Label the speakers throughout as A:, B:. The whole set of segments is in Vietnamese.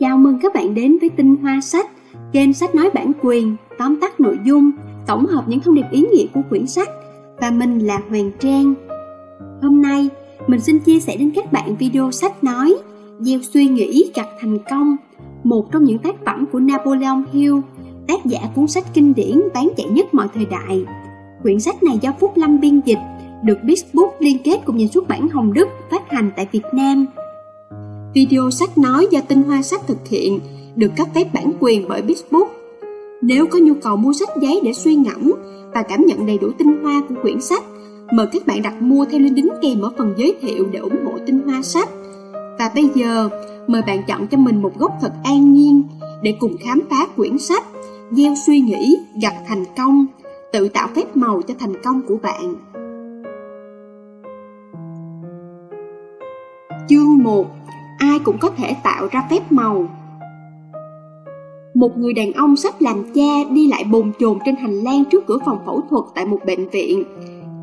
A: Chào mừng các bạn đến với Tinh Hoa Sách, kênh sách nói bản quyền, tóm tắt nội dung, tổng hợp những thông điệp ý nghĩa của quyển sách. Và mình là Hoàng Trang. Hôm nay, mình xin chia sẻ đến các bạn video sách nói Gieo suy nghĩ gặt thành công, một trong những tác phẩm của Napoleon Hill, tác giả cuốn sách kinh điển bán chạy nhất mọi thời đại. Quyển sách này do Phúc Lâm biên dịch, được Bixbook liên kết cùng nhà xuất bản Hồng Đức phát hành tại Việt Nam. Video sách nói do Tinh Hoa Sách thực hiện được cấp phép bản quyền bởi Bixbook. Nếu có nhu cầu mua sách giấy để suy ngẫm và cảm nhận đầy đủ tinh hoa của quyển sách, mời các bạn đặt mua theo link đính kèm ở phần giới thiệu để ủng hộ Tinh Hoa Sách. Và bây giờ, mời bạn chọn cho mình một góc thật an nhiên để cùng khám phá quyển sách Gieo suy nghĩ, gặt thành công, tự tạo phép màu cho thành công của bạn. Chương 1 ai cũng có thể tạo ra phép màu. Một người đàn ông sắp làm cha đi lại bồn chồn trên hành lang trước cửa phòng phẫu thuật tại một bệnh viện,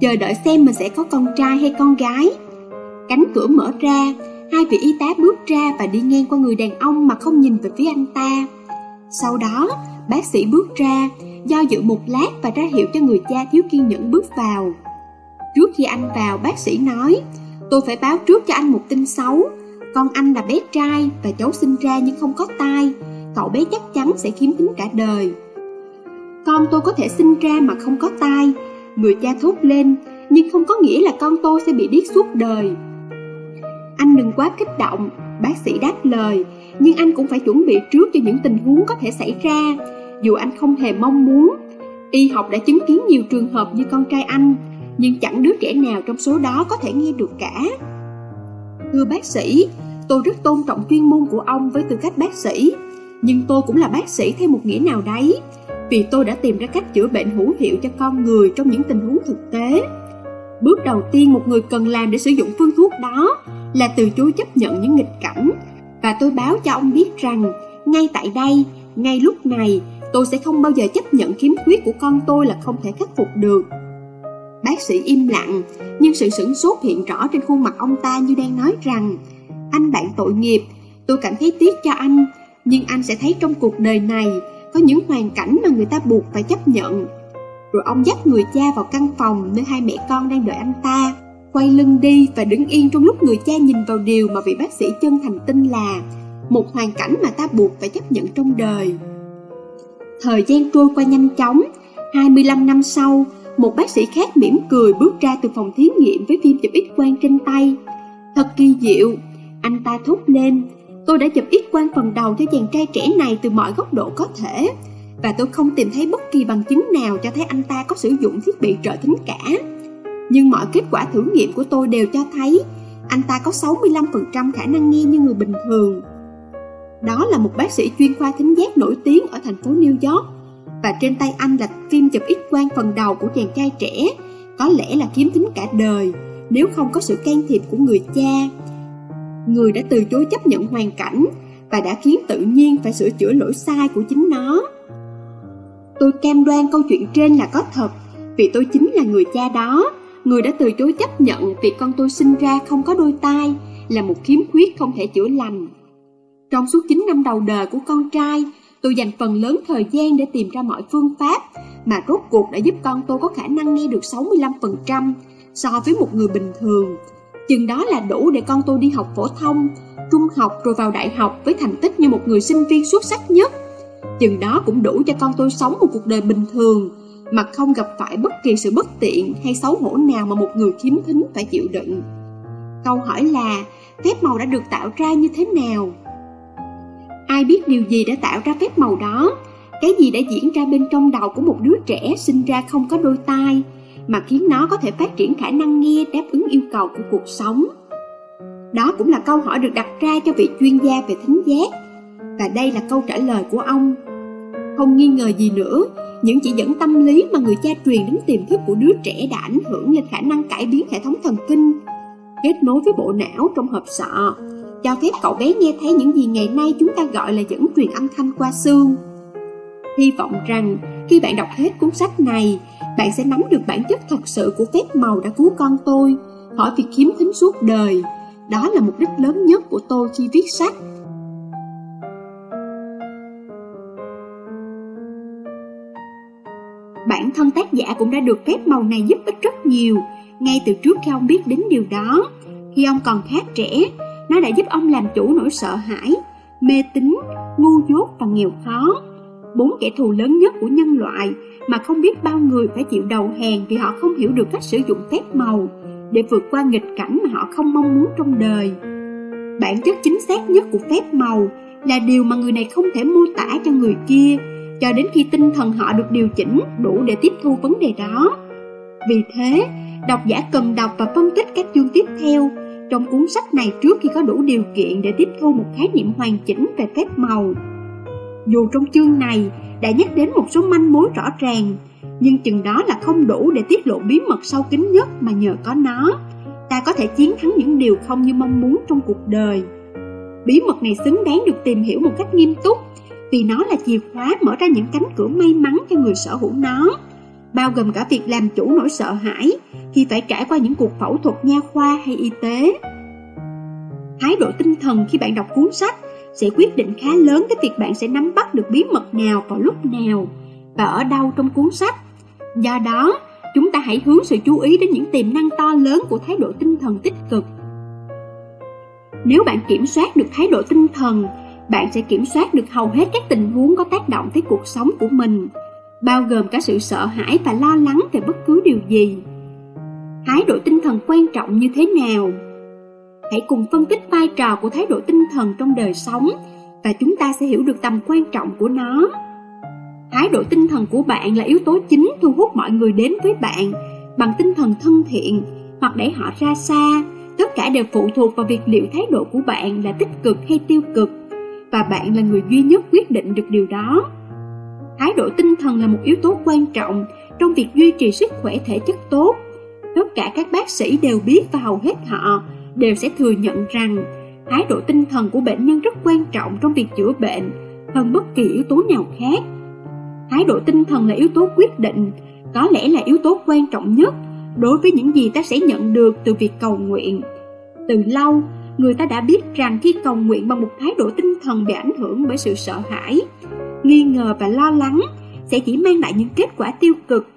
A: chờ đợi xem mình sẽ có con trai hay con gái. Cánh cửa mở ra, hai vị y tá bước ra và đi ngang qua người đàn ông mà không nhìn về phía anh ta. Sau đó, bác sĩ bước ra, do dự một lát và ra hiệu cho người cha thiếu kiên nhẫn bước vào. Trước khi anh vào, bác sĩ nói, tôi phải báo trước cho anh một tin xấu, con anh là bé trai và cháu sinh ra nhưng không có tai. Cậu bé chắc chắn sẽ khiếm thính cả đời. Con tôi có thể sinh ra mà không có tai. Người cha thốt lên Nhưng không có nghĩa là con tôi sẽ bị điếc suốt đời. Anh đừng quá kích động Bác sĩ đáp lời Nhưng anh cũng phải chuẩn bị trước cho những tình huống có thể xảy ra. Dù anh không hề mong muốn Y học đã chứng kiến nhiều trường hợp như con trai anh Nhưng chẳng đứa trẻ nào trong số đó có thể nghe được cả. Thưa bác sĩ, tôi rất tôn trọng chuyên môn của ông với tư cách bác sĩ, nhưng tôi cũng là bác sĩ theo một nghĩa nào đấy, vì tôi đã tìm ra cách chữa bệnh hữu hiệu cho con người trong những tình huống thực tế. Bước đầu tiên một người cần làm để sử dụng phương thuốc đó là từ chối chấp nhận những nghịch cảnh, và tôi báo cho ông biết rằng ngay tại đây, ngay lúc này, tôi sẽ không bao giờ chấp nhận khiếm khuyết của con tôi là không thể khắc phục được. Bác sĩ im lặng, nhưng sự sửng sốt hiện rõ trên khuôn mặt ông ta như đang nói rằng anh bạn tội nghiệp, tôi cảm thấy tiếc cho anh, nhưng anh sẽ thấy trong cuộc đời này có những hoàn cảnh mà người ta buộc phải chấp nhận. Rồi ông dắt người cha vào căn phòng nơi hai mẹ con đang đợi anh ta, quay lưng đi và đứng yên trong lúc người cha nhìn vào điều mà vị bác sĩ chân thành tin là một hoàn cảnh mà ta buộc phải chấp nhận trong đời. Thời gian trôi qua nhanh chóng, 25 năm sau, một bác sĩ khác mỉm cười bước ra từ phòng thí nghiệm với phim chụp x-quang trên tay. Thật kỳ diệu, anh ta thúc lên. Tôi đã chụp ít quang phần đầu cho chàng trai trẻ này từ mọi góc độ có thể. Và tôi không tìm thấy bất kỳ bằng chứng nào cho thấy anh ta có sử dụng thiết bị trợ thính cả. Nhưng mọi kết quả thử nghiệm của tôi đều cho thấy anh ta có 65% khả năng nghe như người bình thường. Đó là một bác sĩ chuyên khoa thính giác nổi tiếng ở thành phố New York và trên tay anh là phim chụp ít quang phần đầu của chàng trai trẻ, có lẽ là kiếm tính cả đời, nếu không có sự can thiệp của người cha. Người đã từ chối chấp nhận hoàn cảnh và đã khiến tự nhiên phải sửa chữa lỗi sai của chính nó. Tôi cam đoan câu chuyện trên là có thật, vì tôi chính là người cha đó, người đã từ chối chấp nhận việc con tôi sinh ra không có đôi tai, là một khiếm khuyết không thể chữa lành. Trong suốt 9 năm đầu đời của con trai, Tôi dành phần lớn thời gian để tìm ra mọi phương pháp mà rốt cuộc đã giúp con tôi có khả năng nghe được 65% so với một người bình thường. Chừng đó là đủ để con tôi đi học phổ thông, trung học rồi vào đại học với thành tích như một người sinh viên xuất sắc nhất. Chừng đó cũng đủ cho con tôi sống một cuộc đời bình thường mà không gặp phải bất kỳ sự bất tiện hay xấu hổ nào mà một người khiếm thính phải chịu đựng. Câu hỏi là phép màu đã được tạo ra như thế nào? Ai biết điều gì đã tạo ra phép màu đó Cái gì đã diễn ra bên trong đầu của một đứa trẻ sinh ra không có đôi tai mà khiến nó có thể phát triển khả năng nghe đáp ứng yêu cầu của cuộc sống. Đó cũng là câu hỏi được đặt ra cho vị chuyên gia về thính giác. Và đây là câu trả lời của ông. Không nghi ngờ gì nữa, Những chỉ dẫn tâm lý mà người cha truyền đến tiềm thức của đứa trẻ đã ảnh hưởng lên khả năng cải biến hệ thống thần kinh, Kết nối với bộ não trong hộp sọ, cho phép cậu bé nghe thấy những gì ngày nay chúng ta gọi là dẫn truyền âm thanh qua xương. Hy vọng rằng khi bạn đọc hết cuốn sách này, bạn sẽ nắm được bản chất thật sự của phép màu đã cứu con tôi khỏi việc kiếm thính suốt đời. Đó là mục đích lớn nhất của tôi khi viết sách. Bản thân tác giả cũng đã được phép màu này giúp ích rất nhiều, ngay từ trước khi ông biết đến điều đó. Khi ông còn khá trẻ, nó đã giúp ông làm chủ nỗi sợ hãi, mê tín, ngu dốt và nghèo khó. Bốn kẻ thù lớn nhất của nhân loại mà không biết bao người phải chịu đầu hàng vì họ không hiểu được cách sử dụng phép màu để vượt qua nghịch cảnh mà họ không mong muốn trong đời. Bản chất chính xác nhất của phép màu là điều mà người này không thể mô tả cho người kia cho đến khi tinh thần họ được điều chỉnh đủ để tiếp thu vấn đề đó. Vì thế, độc giả cần đọc và phân tích các chương tiếp theo trong cuốn sách này trước khi có đủ điều kiện để tiếp thu một khái niệm hoàn chỉnh về phép màu. Dù trong chương này đã nhắc đến một số manh mối rõ ràng, nhưng chừng đó là không đủ để tiết lộ bí mật sâu kín nhất mà nhờ có nó, ta có thể chiến thắng những điều không như mong muốn trong cuộc đời. Bí mật này xứng đáng được tìm hiểu một cách nghiêm túc, vì nó là chìa khóa mở ra những cánh cửa may mắn cho người sở hữu nó, bao gồm cả việc làm chủ nỗi sợ hãi khi phải trải qua những cuộc phẫu thuật nha khoa hay y tế. Thái độ tinh thần khi bạn đọc cuốn sách sẽ quyết định khá lớn cái việc bạn sẽ nắm bắt được bí mật nào vào lúc nào và ở đâu trong cuốn sách. Do đó, chúng ta hãy hướng sự chú ý đến những tiềm năng to lớn của thái độ tinh thần tích cực. Nếu bạn kiểm soát được thái độ tinh thần, bạn sẽ kiểm soát được hầu hết các tình huống có tác động tới cuộc sống của mình, bao gồm cả sự sợ hãi và lo lắng về bất cứ điều gì. Thái độ tinh thần quan trọng như thế nào? Hãy cùng phân tích vai trò của thái độ tinh thần trong đời sống, và chúng ta sẽ hiểu được tầm quan trọng của nó. Thái độ tinh thần của bạn là yếu tố chính thu hút mọi người đến với bạn bằng tinh thần thân thiện hoặc đẩy họ ra xa. Tất cả đều phụ thuộc vào việc liệu thái độ của bạn là tích cực hay tiêu cực, và bạn là người duy nhất quyết định được điều đó. Thái độ tinh thần là một yếu tố quan trọng trong việc duy trì sức khỏe thể chất tốt. Tất cả các bác sĩ đều biết và hầu hết họ đều sẽ thừa nhận rằng thái độ tinh thần của bệnh nhân rất quan trọng trong việc chữa bệnh hơn bất kỳ yếu tố nào khác. Thái độ tinh thần là yếu tố quyết định, có lẽ là yếu tố quan trọng nhất đối với những gì ta sẽ nhận được từ việc cầu nguyện. Từ lâu, người ta đã biết rằng khi cầu nguyện bằng một thái độ tinh thần bị ảnh hưởng bởi sự sợ hãi, nghi ngờ và lo lắng sẽ chỉ mang lại những kết quả tiêu cực.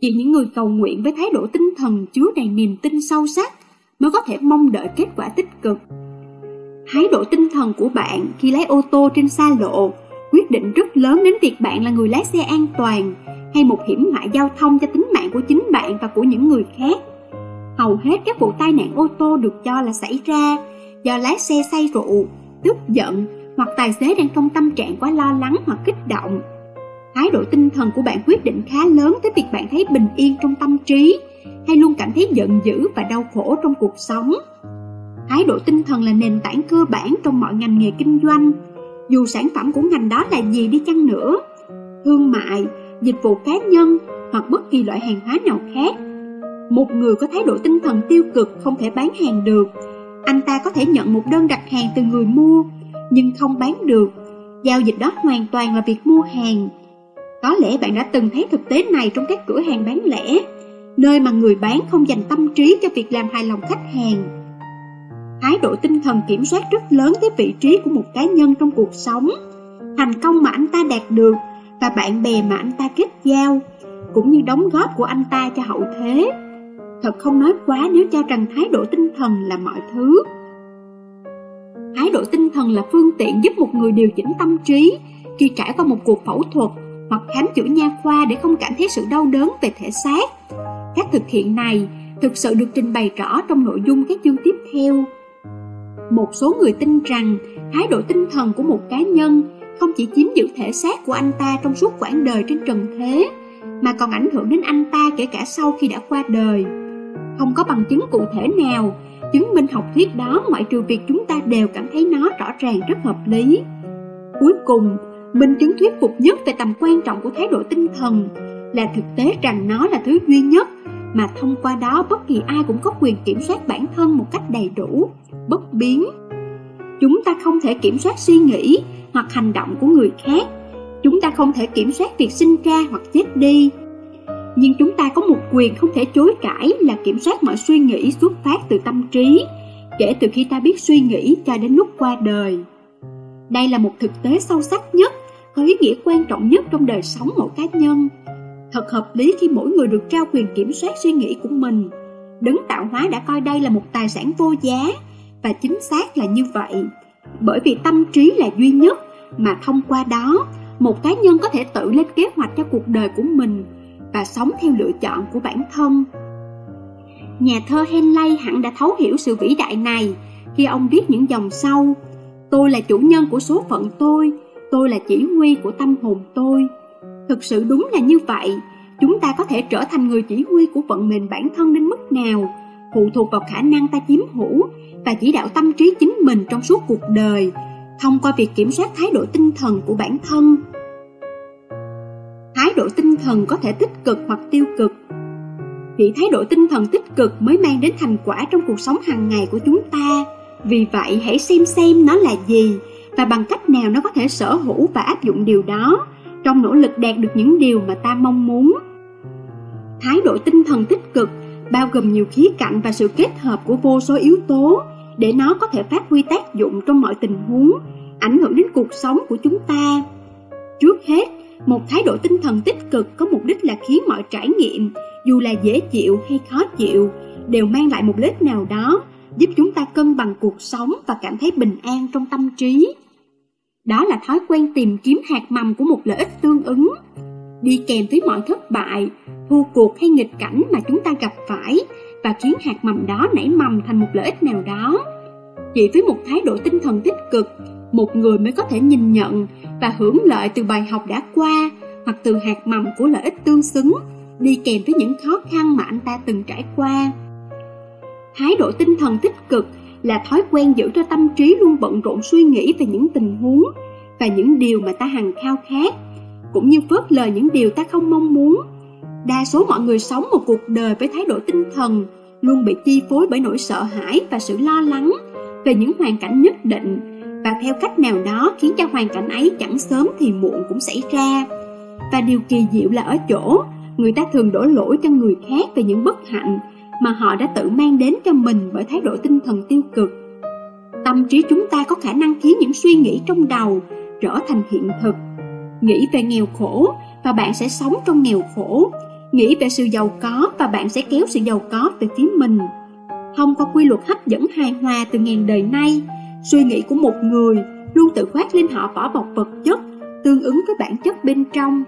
A: Chỉ những người cầu nguyện với thái độ tinh thần chứa đầy niềm tin sâu sắc mới có thể mong đợi kết quả tích cực. Thái độ tinh thần của bạn khi lái ô tô trên xa lộ quyết định rất lớn đến việc bạn là người lái xe an toàn hay một hiểm họa giao thông cho tính mạng của chính bạn và của những người khác. Hầu hết các vụ tai nạn ô tô được cho là xảy ra do lái xe say rượu, tức giận hoặc tài xế đang trong tâm trạng quá lo lắng hoặc kích động. Thái độ tinh thần của bạn quyết định khá lớn tới việc bạn thấy bình yên trong tâm trí hay luôn cảm thấy giận dữ và đau khổ trong cuộc sống. Thái độ tinh thần là nền tảng cơ bản trong mọi ngành nghề kinh doanh, dù sản phẩm của ngành đó là gì đi chăng nữa, thương mại, dịch vụ cá nhân hoặc bất kỳ loại hàng hóa nào khác. Một người có thái độ tinh thần tiêu cực không thể bán hàng được. Anh ta có thể nhận một đơn đặt hàng từ người mua, nhưng không bán được. Giao dịch đó hoàn toàn là việc mua hàng. Có lẽ bạn đã từng thấy thực tế này trong các cửa hàng bán lẻ nơi mà người bán không dành tâm trí cho việc làm hài lòng khách hàng. Thái độ tinh thần kiểm soát rất lớn tới vị trí của một cá nhân trong cuộc sống, thành công mà anh ta đạt được và bạn bè mà anh ta kết giao, cũng như đóng góp của anh ta cho hậu thế. Thật không nói quá nếu cho rằng thái độ tinh thần là mọi thứ. Thái độ tinh thần là phương tiện giúp một người điều chỉnh tâm trí khi trải qua một cuộc phẫu thuật hoặc khám chữa nha khoa để không cảm thấy sự đau đớn về thể xác Cách thực hiện này thực sự được trình bày rõ trong nội dung các chương tiếp theo. Một số người tin rằng thái độ tinh thần của một cá nhân không chỉ chiếm giữ thể xác của anh ta trong suốt quãng đời trên trần thế, mà còn ảnh hưởng đến anh ta kể cả sau khi đã qua đời. Không có bằng chứng cụ thể nào chứng minh học thuyết đó ngoại trừ việc chúng ta đều cảm thấy nó rõ ràng rất hợp lý. Cuối cùng, minh chứng thuyết phục nhất về tầm quan trọng của thái độ tinh thần là thực tế rằng nó là thứ duy nhất mà thông qua đó bất kỳ ai cũng có quyền kiểm soát bản thân một cách đầy đủ, bất biến. Chúng ta không thể kiểm soát suy nghĩ hoặc hành động của người khác. Chúng ta không thể kiểm soát việc sinh ra hoặc chết đi. Nhưng chúng ta có một quyền không thể chối cãi là kiểm soát mọi suy nghĩ xuất phát từ tâm trí, kể từ khi ta biết suy nghĩ cho đến lúc qua đời. Đây là một thực tế sâu sắc nhất, có ý nghĩa quan trọng nhất trong đời sống mỗi cá nhân. Thật hợp lý khi mỗi người được trao quyền kiểm soát suy nghĩ của mình. Đấng tạo hóa đã coi đây là một tài sản vô giá, và chính xác là như vậy. Bởi vì tâm trí là duy nhất, mà thông qua đó, một cá nhân có thể tự lên kế hoạch cho cuộc đời của mình và sống theo lựa chọn của bản thân. Nhà thơ Henley hẳn đã thấu hiểu sự vĩ đại này khi ông viết những dòng sau Tôi là chủ nhân của số phận tôi, tôi là chỉ huy của tâm hồn tôi. Thực sự đúng là như vậy, chúng ta có thể trở thành người chỉ huy của vận mệnh bản thân đến mức nào, phụ thuộc vào khả năng ta chiếm hữu và chỉ đạo tâm trí chính mình trong suốt cuộc đời, thông qua việc kiểm soát thái độ tinh thần của bản thân. Thái độ tinh thần có thể tích cực hoặc tiêu cực. Chỉ thái độ tinh thần tích cực mới mang đến thành quả trong cuộc sống hàng ngày của chúng ta. Vì vậy hãy xem xem nó là gì và bằng cách nào nó có thể sở hữu và áp dụng điều đó trong nỗ lực đạt được những điều mà ta mong muốn. Thái độ tinh thần tích cực bao gồm nhiều khía cạnh và sự kết hợp của vô số yếu tố để nó có thể phát huy tác dụng trong mọi tình huống, ảnh hưởng đến cuộc sống của chúng ta. Trước hết, một thái độ tinh thần tích cực có mục đích là khiến mọi trải nghiệm, dù là dễ chịu hay khó chịu, đều mang lại một lợi ích nào đó giúp chúng ta cân bằng cuộc sống và cảm thấy bình an trong tâm trí. Đó là thói quen tìm kiếm hạt mầm của một lợi ích tương ứng. Đi kèm với mọi thất bại, thua cuộc hay nghịch cảnh mà chúng ta gặp phải và khiến hạt mầm đó nảy mầm thành một lợi ích nào đó. Chỉ với một thái độ tinh thần tích cực, một người mới có thể nhìn nhận và hưởng lợi từ bài học đã qua hoặc từ hạt mầm của lợi ích tương xứng đi kèm với những khó khăn mà anh ta từng trải qua. Thái độ tinh thần tích cực là thói quen giữ cho tâm trí luôn bận rộn suy nghĩ về những tình huống và những điều mà ta hằng khao khát, cũng như phớt lờ những điều ta không mong muốn. Đa số mọi người sống một cuộc đời với thái độ tinh thần luôn bị chi phối bởi nỗi sợ hãi và sự lo lắng về những hoàn cảnh nhất định và theo cách nào đó khiến cho hoàn cảnh ấy chẳng sớm thì muộn cũng xảy ra. Và điều kỳ diệu là ở chỗ, người ta thường đổ lỗi cho người khác về những bất hạnh mà họ đã tự mang đến cho mình bởi thái độ tinh thần tiêu cực. Tâm trí chúng ta có khả năng khiến những suy nghĩ trong đầu trở thành hiện thực. Nghĩ về nghèo khổ và bạn sẽ sống trong nghèo khổ. Nghĩ về sự giàu có và bạn sẽ kéo sự giàu có về phía mình. Không có quy luật hấp dẫn hài hòa từ ngàn đời nay, suy nghĩ của một người luôn tự khoát lên họ vỏ bọc vật chất tương ứng với bản chất bên trong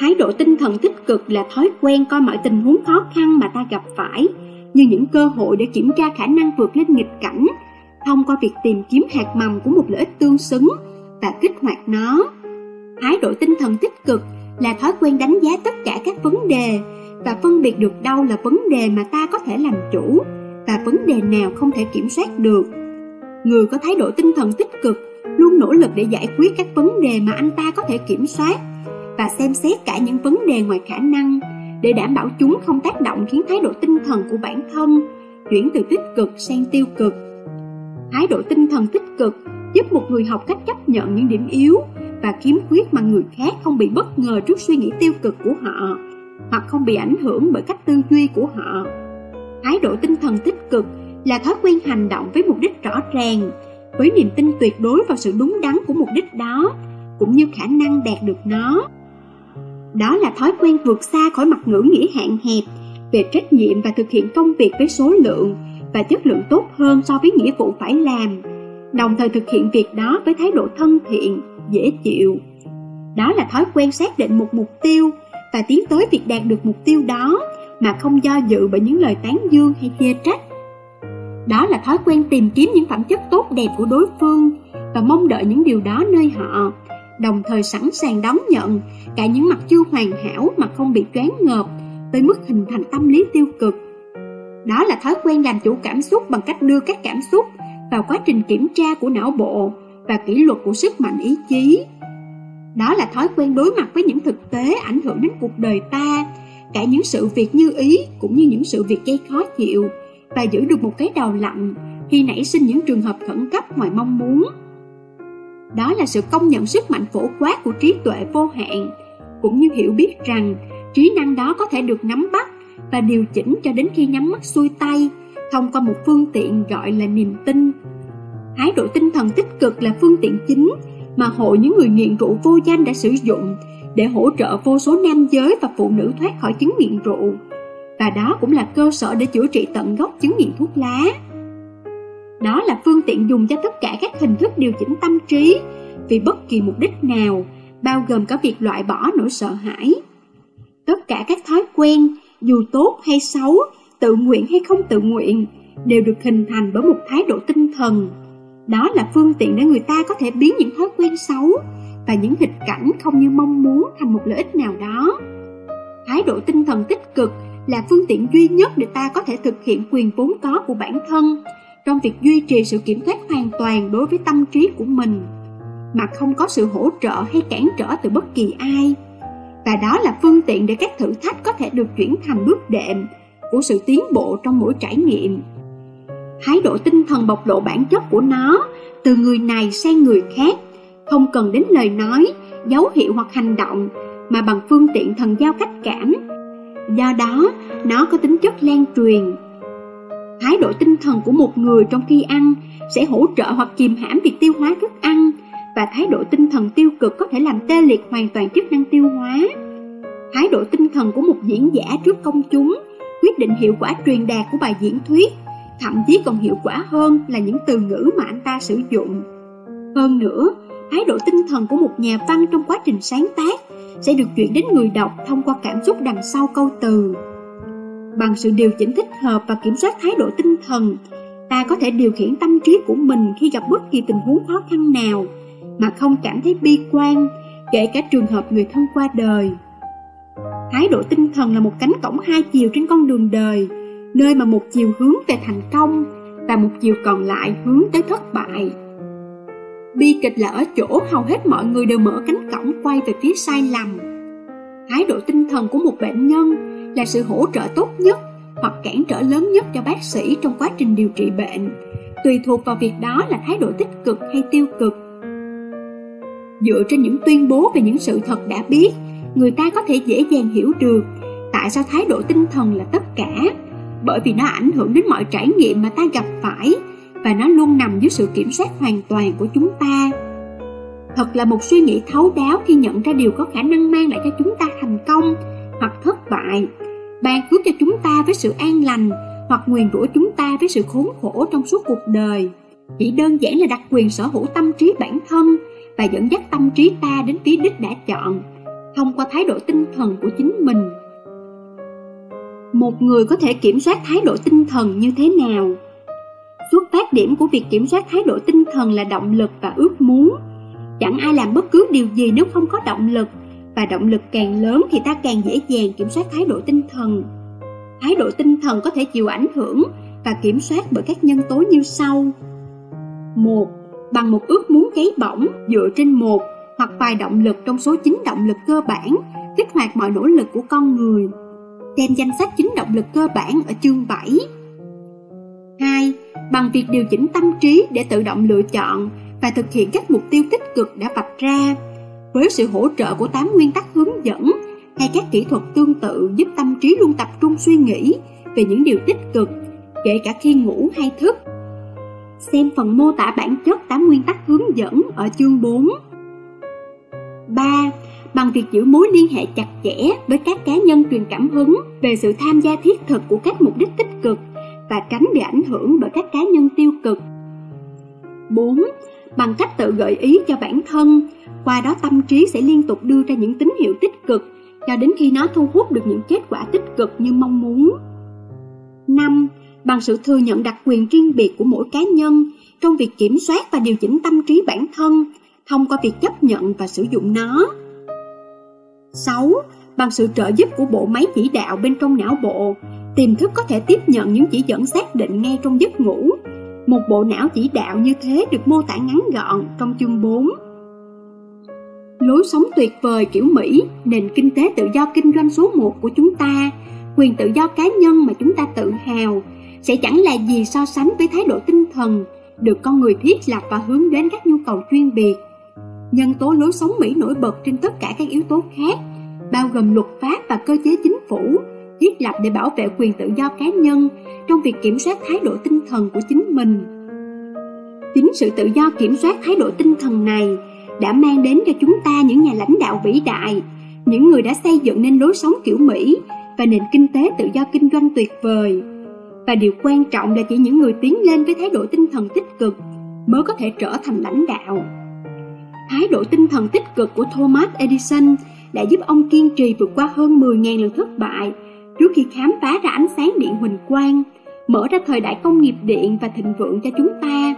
A: Thái độ tinh thần tích cực là thói quen coi mọi tình huống khó khăn mà ta gặp phải, như những cơ hội để kiểm tra khả năng vượt lên nghịch cảnh, thông qua việc tìm kiếm hạt mầm của một lợi ích tương xứng và kích hoạt nó. Thái độ tinh thần tích cực là thói quen đánh giá tất cả các vấn đề và phân biệt được đâu là vấn đề mà ta có thể làm chủ và vấn đề nào không thể kiểm soát được. Người có thái độ tinh thần tích cực luôn nỗ lực để giải quyết các vấn đề mà anh ta có thể kiểm soát và xem xét cả những vấn đề ngoài khả năng để đảm bảo chúng không tác động khiến thái độ tinh thần của bản thân chuyển từ tích cực sang tiêu cực. Thái độ tinh thần tích cực giúp một người học cách chấp nhận những điểm yếu và khiếm khuyết mà người khác không bị bất ngờ trước suy nghĩ tiêu cực của họ hoặc không bị ảnh hưởng bởi cách tư duy của họ. Thái độ tinh thần tích cực là thói quen hành động với mục đích rõ ràng, với niềm tin tuyệt đối vào sự đúng đắn của mục đích đó, cũng như khả năng đạt được nó. Đó là thói quen vượt xa khỏi mặt ngữ nghĩa hạn hẹp về trách nhiệm và thực hiện công việc với số lượng và chất lượng tốt hơn so với nghĩa vụ phải làm, đồng thời thực hiện việc đó với thái độ thân thiện, dễ chịu. Đó là thói quen xác định một mục tiêu và tiến tới việc đạt được mục tiêu đó mà không do dự bởi những lời tán dương hay chê trách. Đó là thói quen tìm kiếm những phẩm chất tốt đẹp của đối phương và mong đợi những điều đó nơi họ đồng thời sẵn sàng đón nhận cả những mặt chưa hoàn hảo mà không bị choáng ngợp tới mức hình thành tâm lý tiêu cực. Đó là thói quen làm chủ cảm xúc bằng cách đưa các cảm xúc vào quá trình kiểm tra của não bộ và kỷ luật của sức mạnh ý chí. Đó là thói quen đối mặt với những thực tế ảnh hưởng đến cuộc đời ta, cả những sự việc như ý cũng như những sự việc gây khó chịu, và giữ được một cái đầu lạnh khi nảy sinh những trường hợp khẩn cấp ngoài mong muốn. Đó là sự công nhận sức mạnh phổ quát của trí tuệ vô hạn, cũng như hiểu biết rằng trí năng đó có thể được nắm bắt và điều chỉnh cho đến khi nhắm mắt xuôi tay thông qua một phương tiện gọi là niềm tin. Thái độ tinh thần tích cực là phương tiện chính mà hội những người nghiện rượu vô danh đã sử dụng để hỗ trợ vô số nam giới và phụ nữ thoát khỏi chứng nghiện rượu. Và đó cũng là cơ sở để chữa trị tận gốc chứng nghiện thuốc lá. Đó là phương tiện dùng cho tất cả các hình thức điều chỉnh tâm trí vì bất kỳ mục đích nào, bao gồm cả việc loại bỏ nỗi sợ hãi. Tất cả các thói quen, dù tốt hay xấu, tự nguyện hay không tự nguyện, đều được hình thành bởi một thái độ tinh thần. Đó là phương tiện để người ta có thể biến những thói quen xấu và những nghịch cảnh không như mong muốn thành một lợi ích nào đó. Thái độ tinh thần tích cực là phương tiện duy nhất để ta có thể thực hiện quyền vốn có của bản thân trong việc duy trì sự kiểm soát hoàn toàn đối với tâm trí của mình mà không có sự hỗ trợ hay cản trở từ bất kỳ ai. Và đó là phương tiện để các thử thách có thể được chuyển thành bước đệm của sự tiến bộ trong mỗi trải nghiệm. Thái độ tinh thần bộc lộ bản chất của nó từ người này sang người khác, không cần đến lời nói, dấu hiệu hoặc hành động mà bằng phương tiện thần giao cách cảm. Do đó, nó có tính chất lan truyền. Thái độ tinh thần của một người trong khi ăn sẽ hỗ trợ hoặc kìm hãm việc tiêu hóa thức ăn và thái độ tinh thần tiêu cực có thể làm tê liệt hoàn toàn chức năng tiêu hóa. Thái độ tinh thần của một diễn giả trước công chúng quyết định hiệu quả truyền đạt của bài diễn thuyết, thậm chí còn hiệu quả hơn là những từ ngữ mà anh ta sử dụng. Hơn nữa, thái độ tinh thần của một nhà văn trong quá trình sáng tác sẽ được chuyển đến người đọc thông qua cảm xúc đằng sau câu từ. Bằng sự điều chỉnh thích hợp và kiểm soát thái độ tinh thần, ta có thể điều khiển tâm trí của mình khi gặp bất kỳ tình huống khó khăn nào mà không cảm thấy bi quan, kể cả trường hợp người thân qua đời. Thái độ tinh thần là một cánh cổng hai chiều trên con đường đời, nơi mà một chiều hướng về thành công và một chiều còn lại hướng tới thất bại. Bi kịch là ở chỗ hầu hết mọi người đều mở cánh cổng quay về phía sai lầm. Thái độ tinh thần của một bệnh nhân là sự hỗ trợ tốt nhất hoặc cản trở lớn nhất cho bác sĩ trong quá trình điều trị bệnh, tùy thuộc vào việc đó là thái độ tích cực hay tiêu cực. Dựa trên những tuyên bố về những sự thật đã biết, người ta có thể dễ dàng hiểu được tại sao thái độ tinh thần là tất cả, bởi vì nó ảnh hưởng đến mọi trải nghiệm mà ta gặp phải và nó luôn nằm dưới sự kiểm soát hoàn toàn của chúng ta. Thật là một suy nghĩ thấu đáo khi nhận ra điều có khả năng mang lại cho chúng ta thành công hoặc thất bại, Bạn cứu cho chúng ta với sự an lành hoặc nguyền rủa chúng ta với sự khốn khổ trong suốt cuộc đời. Chỉ đơn giản là đặt quyền sở hữu tâm trí bản thân và dẫn dắt tâm trí ta đến phía đích đã chọn, thông qua thái độ tinh thần của chính mình. Một người có thể kiểm soát thái độ tinh thần như thế nào? Xuất phát điểm của việc kiểm soát thái độ tinh thần là động lực và ước muốn. Chẳng ai làm bất cứ điều gì nếu không có động lực, và động lực càng lớn thì ta càng dễ dàng kiểm soát thái độ tinh thần. Thái độ tinh thần có thể chịu ảnh hưởng và kiểm soát bởi các nhân tố như sau. một, Bằng một ước muốn cháy bỏng dựa trên một hoặc vài động lực trong số 9 động lực cơ bản, kích hoạt mọi nỗ lực của con người. Xem danh sách 9 động lực cơ bản ở chương 7. 2. Bằng việc điều chỉnh tâm trí để tự động lựa chọn và thực hiện các mục tiêu tích cực đã vạch ra với sự hỗ trợ của 8 nguyên tắc hướng dẫn hay các kỹ thuật tương tự giúp tâm trí luôn tập trung suy nghĩ về những điều tích cực, kể cả khi ngủ hay thức. Xem phần mô tả bản chất 8 nguyên tắc hướng dẫn ở chương 4. 3. Bằng việc giữ mối liên hệ chặt chẽ với các cá nhân truyền cảm hứng về sự tham gia thiết thực của các mục đích tích cực và tránh bị ảnh hưởng bởi các cá nhân tiêu cực. 4. Bằng cách tự gợi ý cho bản thân, qua đó tâm trí sẽ liên tục đưa ra những tín hiệu tích cực cho đến khi nó thu hút được những kết quả tích cực như mong muốn. 5. Bằng sự thừa nhận đặc quyền riêng biệt của mỗi cá nhân trong việc kiểm soát và điều chỉnh tâm trí bản thân thông qua việc chấp nhận và sử dụng nó. 6. Bằng sự trợ giúp của bộ máy chỉ đạo bên trong não bộ, tiềm thức có thể tiếp nhận những chỉ dẫn xác định ngay trong giấc ngủ. Một bộ não chỉ đạo như thế được mô tả ngắn gọn trong chương 4. Lối sống tuyệt vời kiểu Mỹ, nền kinh tế tự do kinh doanh số 1 của chúng ta, quyền tự do cá nhân mà chúng ta tự hào, sẽ chẳng là gì so sánh với thái độ tinh thần được con người thiết lập và hướng đến các nhu cầu chuyên biệt. Nhân tố lối sống Mỹ nổi bật trên tất cả các yếu tố khác, bao gồm luật pháp và cơ chế chính phủ, thiết lập để bảo vệ quyền tự do cá nhân trong việc kiểm soát thái độ tinh thần của chính mình. Chính sự tự do kiểm soát thái độ tinh thần này đã mang đến cho chúng ta những nhà lãnh đạo vĩ đại, những người đã xây dựng nên lối sống kiểu Mỹ và nền kinh tế tự do kinh doanh tuyệt vời. Và điều quan trọng là chỉ những người tiến lên với thái độ tinh thần tích cực mới có thể trở thành lãnh đạo. Thái độ tinh thần tích cực của Thomas Edison đã giúp ông kiên trì vượt qua hơn 10.000 lần thất bại trước khi khám phá ra ánh sáng điện huỳnh quang, mở ra thời đại công nghiệp điện và thịnh vượng cho chúng ta.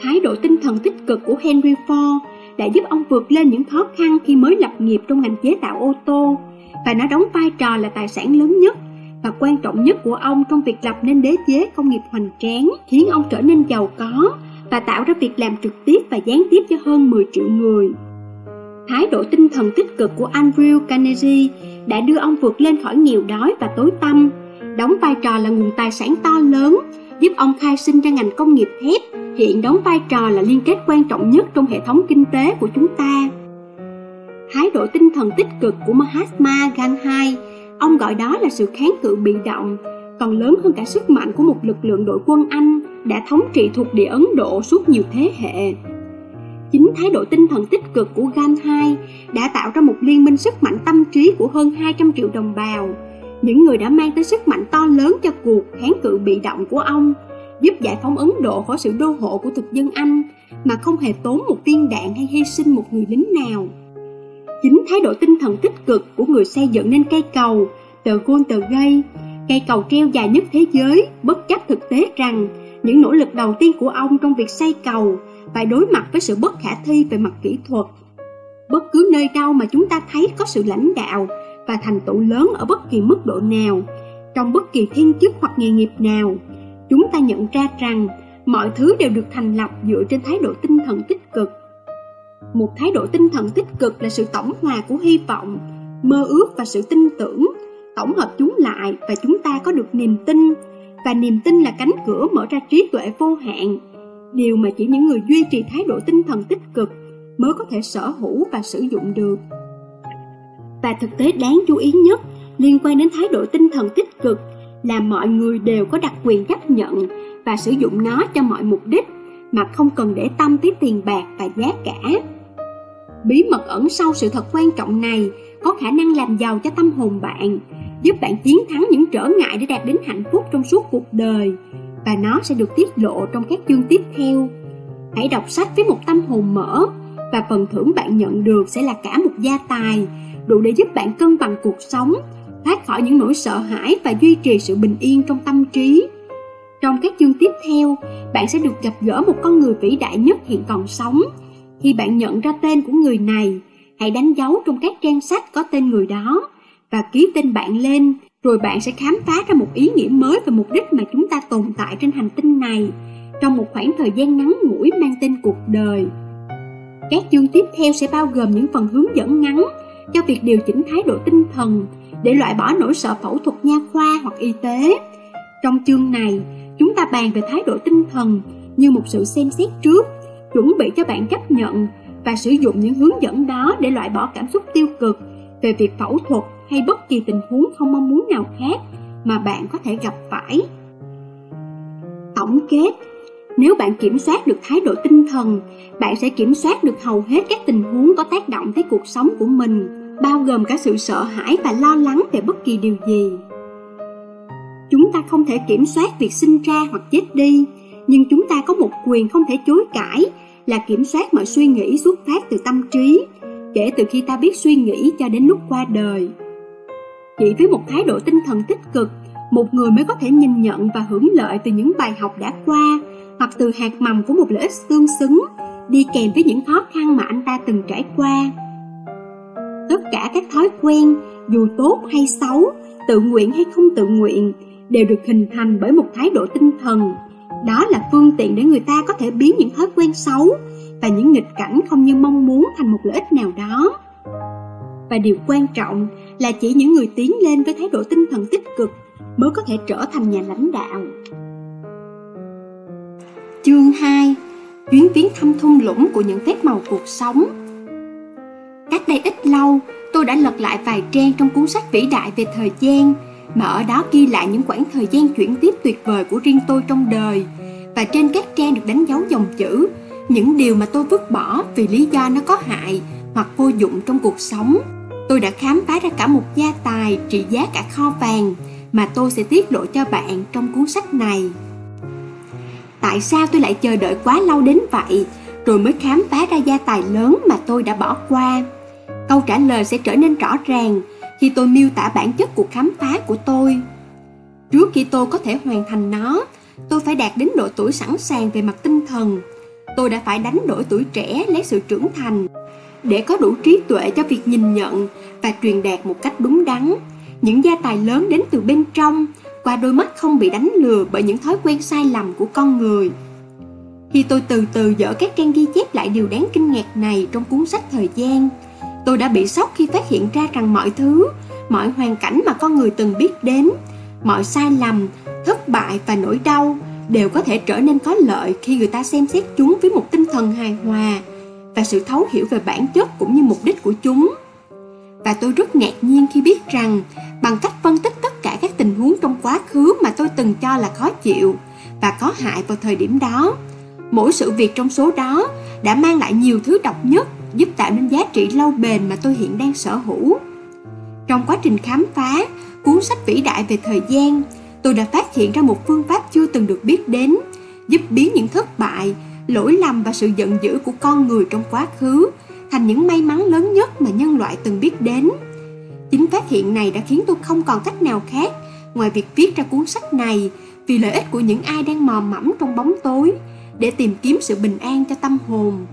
A: Thái độ tinh thần tích cực của Henry Ford đã giúp ông vượt lên những khó khăn khi mới lập nghiệp trong ngành chế tạo ô tô và nó đóng vai trò là tài sản lớn nhất và quan trọng nhất của ông trong việc lập nên đế chế công nghiệp hoành tráng, khiến ông trở nên giàu có và tạo ra việc làm trực tiếp và gián tiếp cho hơn 10 triệu người. Thái độ tinh thần tích cực của Andrew Carnegie đã đưa ông vượt lên khỏi nghèo đói và tối tăm, đóng vai trò là nguồn tài sản to lớn, giúp ông khai sinh ra ngành công nghiệp thép, hiện đóng vai trò là liên kết quan trọng nhất trong hệ thống kinh tế của chúng ta. Thái độ tinh thần tích cực của Mahatma Gandhi, ông gọi đó là sự kháng cự bị động, còn lớn hơn cả sức mạnh của một lực lượng đội quân Anh đã thống trị thuộc địa Ấn Độ suốt nhiều thế hệ. Chính thái độ tinh thần tích cực của Gandhi đã tạo ra một liên minh sức mạnh tâm trí của hơn 200 triệu đồng bào, những người đã mang tới sức mạnh to lớn cho cuộc kháng cự bị động của ông, giúp giải phóng Ấn Độ khỏi sự đô hộ của thực dân Anh mà không hề tốn một viên đạn hay hy sinh một người lính nào. Chính thái độ tinh thần tích cực của người xây dựng nên cây cầu, tờ gôn tờ gây, cây cầu treo dài nhất thế giới, bất chấp thực tế rằng những nỗ lực đầu tiên của ông trong việc xây cầu phải đối mặt với sự bất khả thi về mặt kỹ thuật. Bất cứ nơi đâu mà chúng ta thấy có sự lãnh đạo và thành tựu lớn ở bất kỳ mức độ nào, trong bất kỳ thiên chức hoặc nghề nghiệp nào, chúng ta nhận ra rằng mọi thứ đều được thành lập dựa trên thái độ tinh thần tích cực. Một thái độ tinh thần tích cực là sự tổng hòa của hy vọng, mơ ước và sự tin tưởng, tổng hợp chúng lại và chúng ta có được niềm tin, và niềm tin là cánh cửa mở ra trí tuệ vô hạn, điều mà chỉ những người duy trì thái độ tinh thần tích cực mới có thể sở hữu và sử dụng được. Và thực tế đáng chú ý nhất liên quan đến thái độ tinh thần tích cực là mọi người đều có đặc quyền chấp nhận và sử dụng nó cho mọi mục đích mà không cần để tâm tới tiền bạc và giá cả. Bí mật ẩn sau sự thật quan trọng này có khả năng làm giàu cho tâm hồn bạn, giúp bạn chiến thắng những trở ngại để đạt đến hạnh phúc trong suốt cuộc đời và nó sẽ được tiết lộ trong các chương tiếp theo. Hãy đọc sách với một tâm hồn mở và phần thưởng bạn nhận được sẽ là cả một gia tài đủ để giúp bạn cân bằng cuộc sống, thoát khỏi những nỗi sợ hãi và duy trì sự bình yên trong tâm trí. Trong các chương tiếp theo, bạn sẽ được gặp gỡ một con người vĩ đại nhất hiện còn sống. Khi bạn nhận ra tên của người này, hãy đánh dấu trong các trang sách có tên người đó và ký tên bạn lên rồi bạn sẽ khám phá ra một ý nghĩa mới về mục đích mà chúng ta tồn tại trên hành tinh này trong một khoảng thời gian ngắn ngủi mang tên cuộc đời. Các chương tiếp theo sẽ bao gồm những phần hướng dẫn ngắn cho việc điều chỉnh thái độ tinh thần để loại bỏ nỗi sợ phẫu thuật nha khoa hoặc y tế. Trong chương này, chúng ta bàn về thái độ tinh thần như một sự xem xét trước, chuẩn bị cho bạn chấp nhận và sử dụng những hướng dẫn đó để loại bỏ cảm xúc tiêu cực về việc phẫu thuật hay bất kỳ tình huống không mong muốn nào khác mà bạn có thể gặp phải. Tổng kết Nếu bạn kiểm soát được thái độ tinh thần, bạn sẽ kiểm soát được hầu hết các tình huống có tác động tới cuộc sống của mình, bao gồm cả sự sợ hãi và lo lắng về bất kỳ điều gì. Chúng ta không thể kiểm soát việc sinh ra hoặc chết đi, nhưng chúng ta có một quyền không thể chối cãi là kiểm soát mọi suy nghĩ xuất phát từ tâm trí, kể từ khi ta biết suy nghĩ cho đến lúc qua đời. Chỉ với một thái độ tinh thần tích cực, một người mới có thể nhìn nhận và hưởng lợi từ những bài học đã qua hoặc từ hạt mầm của một lợi ích tương xứng đi kèm với những khó khăn mà anh ta từng trải qua. Tất cả các thói quen, dù tốt hay xấu, tự nguyện hay không tự nguyện, đều được hình thành bởi một thái độ tinh thần. Đó là phương tiện để người ta có thể biến những thói quen xấu và những nghịch cảnh không như mong muốn thành một lợi ích nào đó. Và điều quan trọng là chỉ những người tiến lên với thái độ tinh thần tích cực mới có thể trở thành nhà lãnh đạo. Chương 2 Chuyến viếng thăm thung lũng của những phép màu cuộc sống. Cách đây ít lâu, tôi đã lật lại vài trang trong cuốn sách vĩ đại về thời gian mà ở đó ghi lại những quãng thời gian chuyển tiếp tuyệt vời của riêng tôi trong đời. Và trên các trang được đánh dấu dòng chữ những điều mà tôi vứt bỏ vì lý do nó có hại hoặc vô dụng trong cuộc sống. Tôi đã khám phá ra cả một gia tài trị giá cả kho vàng mà tôi sẽ tiết lộ cho bạn trong cuốn sách này. Tại sao tôi lại chờ đợi quá lâu đến vậy rồi mới khám phá ra gia tài lớn mà tôi đã bỏ qua? Câu trả lời sẽ trở nên rõ ràng khi tôi miêu tả bản chất cuộc khám phá của tôi. Trước khi tôi có thể hoàn thành nó, tôi phải đạt đến độ tuổi sẵn sàng về mặt tinh thần. Tôi đã phải đánh đổi tuổi trẻ lấy sự trưởng thành để có đủ trí tuệ cho việc nhìn nhận và truyền đạt một cách đúng đắn. Những gia tài lớn đến từ bên trong, qua đôi mắt không bị đánh lừa bởi những thói quen sai lầm của con người. Khi tôi từ từ dỡ các trang ghi chép lại điều đáng kinh ngạc này trong cuốn sách thời gian, tôi đã bị sốc khi phát hiện ra rằng mọi thứ, mọi hoàn cảnh mà con người từng biết đến, mọi sai lầm, thất bại và nỗi đau đều có thể trở nên có lợi khi người ta xem xét chúng với một tinh thần hài hòa và sự thấu hiểu về bản chất cũng như mục đích của chúng. Và tôi rất ngạc nhiên khi biết rằng, bằng cách phân tích tất cả các tình huống trong quá khứ mà tôi từng cho là khó chịu và có hại vào thời điểm đó, mỗi sự việc trong số đó đã mang lại nhiều thứ độc nhất, giúp tạo nên giá trị lâu bền mà tôi hiện đang sở hữu. Trong quá trình khám phá, cuốn sách vĩ đại về thời gian, tôi đã phát hiện ra một phương pháp chưa từng được biết đến, giúp biến những thất bại lỗi lầm và sự giận dữ của con người trong quá khứ thành những may mắn lớn nhất mà nhân loại từng biết đến. Chính phát hiện này đã khiến tôi không còn cách nào khác ngoài việc viết ra cuốn sách này vì lợi ích của những ai đang mò mẫm trong bóng tối để tìm kiếm sự bình an cho tâm hồn,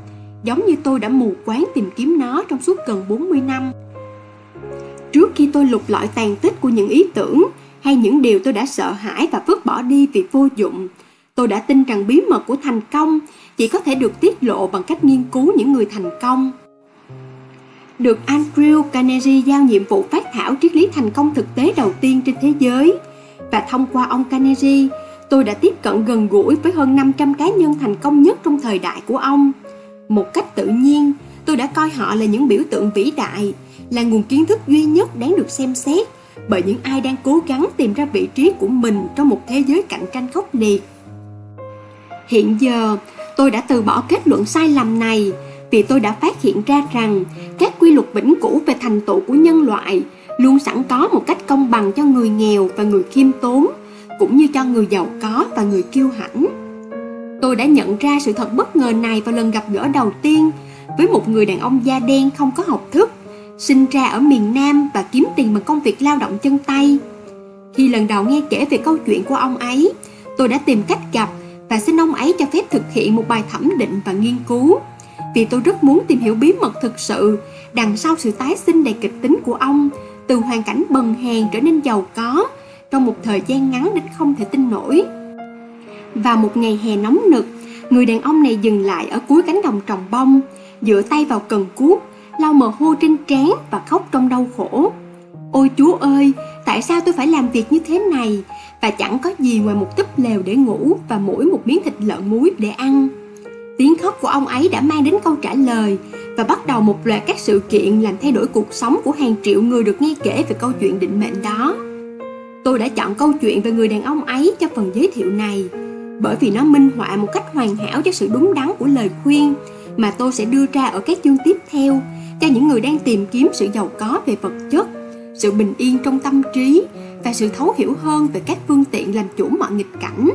A: giống như tôi đã mù quáng tìm kiếm nó trong suốt gần 40 năm. Trước khi tôi lục lọi tàn tích của những ý tưởng hay những điều tôi đã sợ hãi và vứt bỏ đi vì vô dụng, tôi đã tin rằng bí mật của thành công chỉ có thể được tiết lộ bằng cách nghiên cứu những người thành công được Andrew Carnegie giao nhiệm vụ phát thảo triết lý thành công thực tế đầu tiên trên thế giới. Và thông qua ông Carnegie, tôi đã tiếp cận gần gũi với hơn 500 cá nhân thành công nhất trong thời đại của ông. Một cách tự nhiên, tôi đã coi họ là những biểu tượng vĩ đại, là nguồn kiến thức duy nhất đáng được xem xét bởi những ai đang cố gắng tìm ra vị trí của mình trong một thế giới cạnh tranh khốc liệt. Hiện giờ, tôi đã từ bỏ kết luận sai lầm này vì tôi đã phát hiện ra rằng các quy luật vĩnh cửu về thành tựu của nhân loại luôn sẵn có một cách công bằng cho người nghèo và người khiêm tốn, cũng như cho người giàu có và người kiêu hãnh. Tôi đã nhận ra sự thật bất ngờ này vào lần gặp gỡ đầu tiên với một người đàn ông da đen không có học thức, sinh ra ở miền Nam và kiếm tiền bằng công việc lao động chân tay. Khi lần đầu nghe kể về câu chuyện của ông ấy, tôi đã tìm cách gặp và xin ông ấy cho phép thực hiện một bài thẩm định và nghiên cứu vì tôi rất muốn tìm hiểu bí mật thực sự đằng sau sự tái sinh đầy kịch tính của ông từ hoàn cảnh bần hèn trở nên giàu có trong một thời gian ngắn đến không thể tin nổi. Vào một ngày hè nóng nực, người đàn ông này dừng lại ở cuối cánh đồng trồng bông, dựa tay vào cần cuốc, lau mồ hôi trên trán và khóc trong đau khổ. Ôi Chúa ơi, tại sao tôi phải làm việc như thế này và chẳng có gì ngoài một túp lều để ngủ và mỗi một miếng thịt lợn muối để ăn. Tiếng khóc của ông ấy đã mang đến câu trả lời và bắt đầu một loạt các sự kiện làm thay đổi cuộc sống của hàng triệu người được nghe kể về câu chuyện định mệnh đó. Tôi đã chọn câu chuyện về người đàn ông ấy cho phần giới thiệu này bởi vì nó minh họa một cách hoàn hảo cho sự đúng đắn của lời khuyên mà tôi sẽ đưa ra ở các chương tiếp theo cho những người đang tìm kiếm sự giàu có về vật chất, sự bình yên trong tâm trí và sự thấu hiểu hơn về các phương tiện làm chủ mọi nghịch cảnh.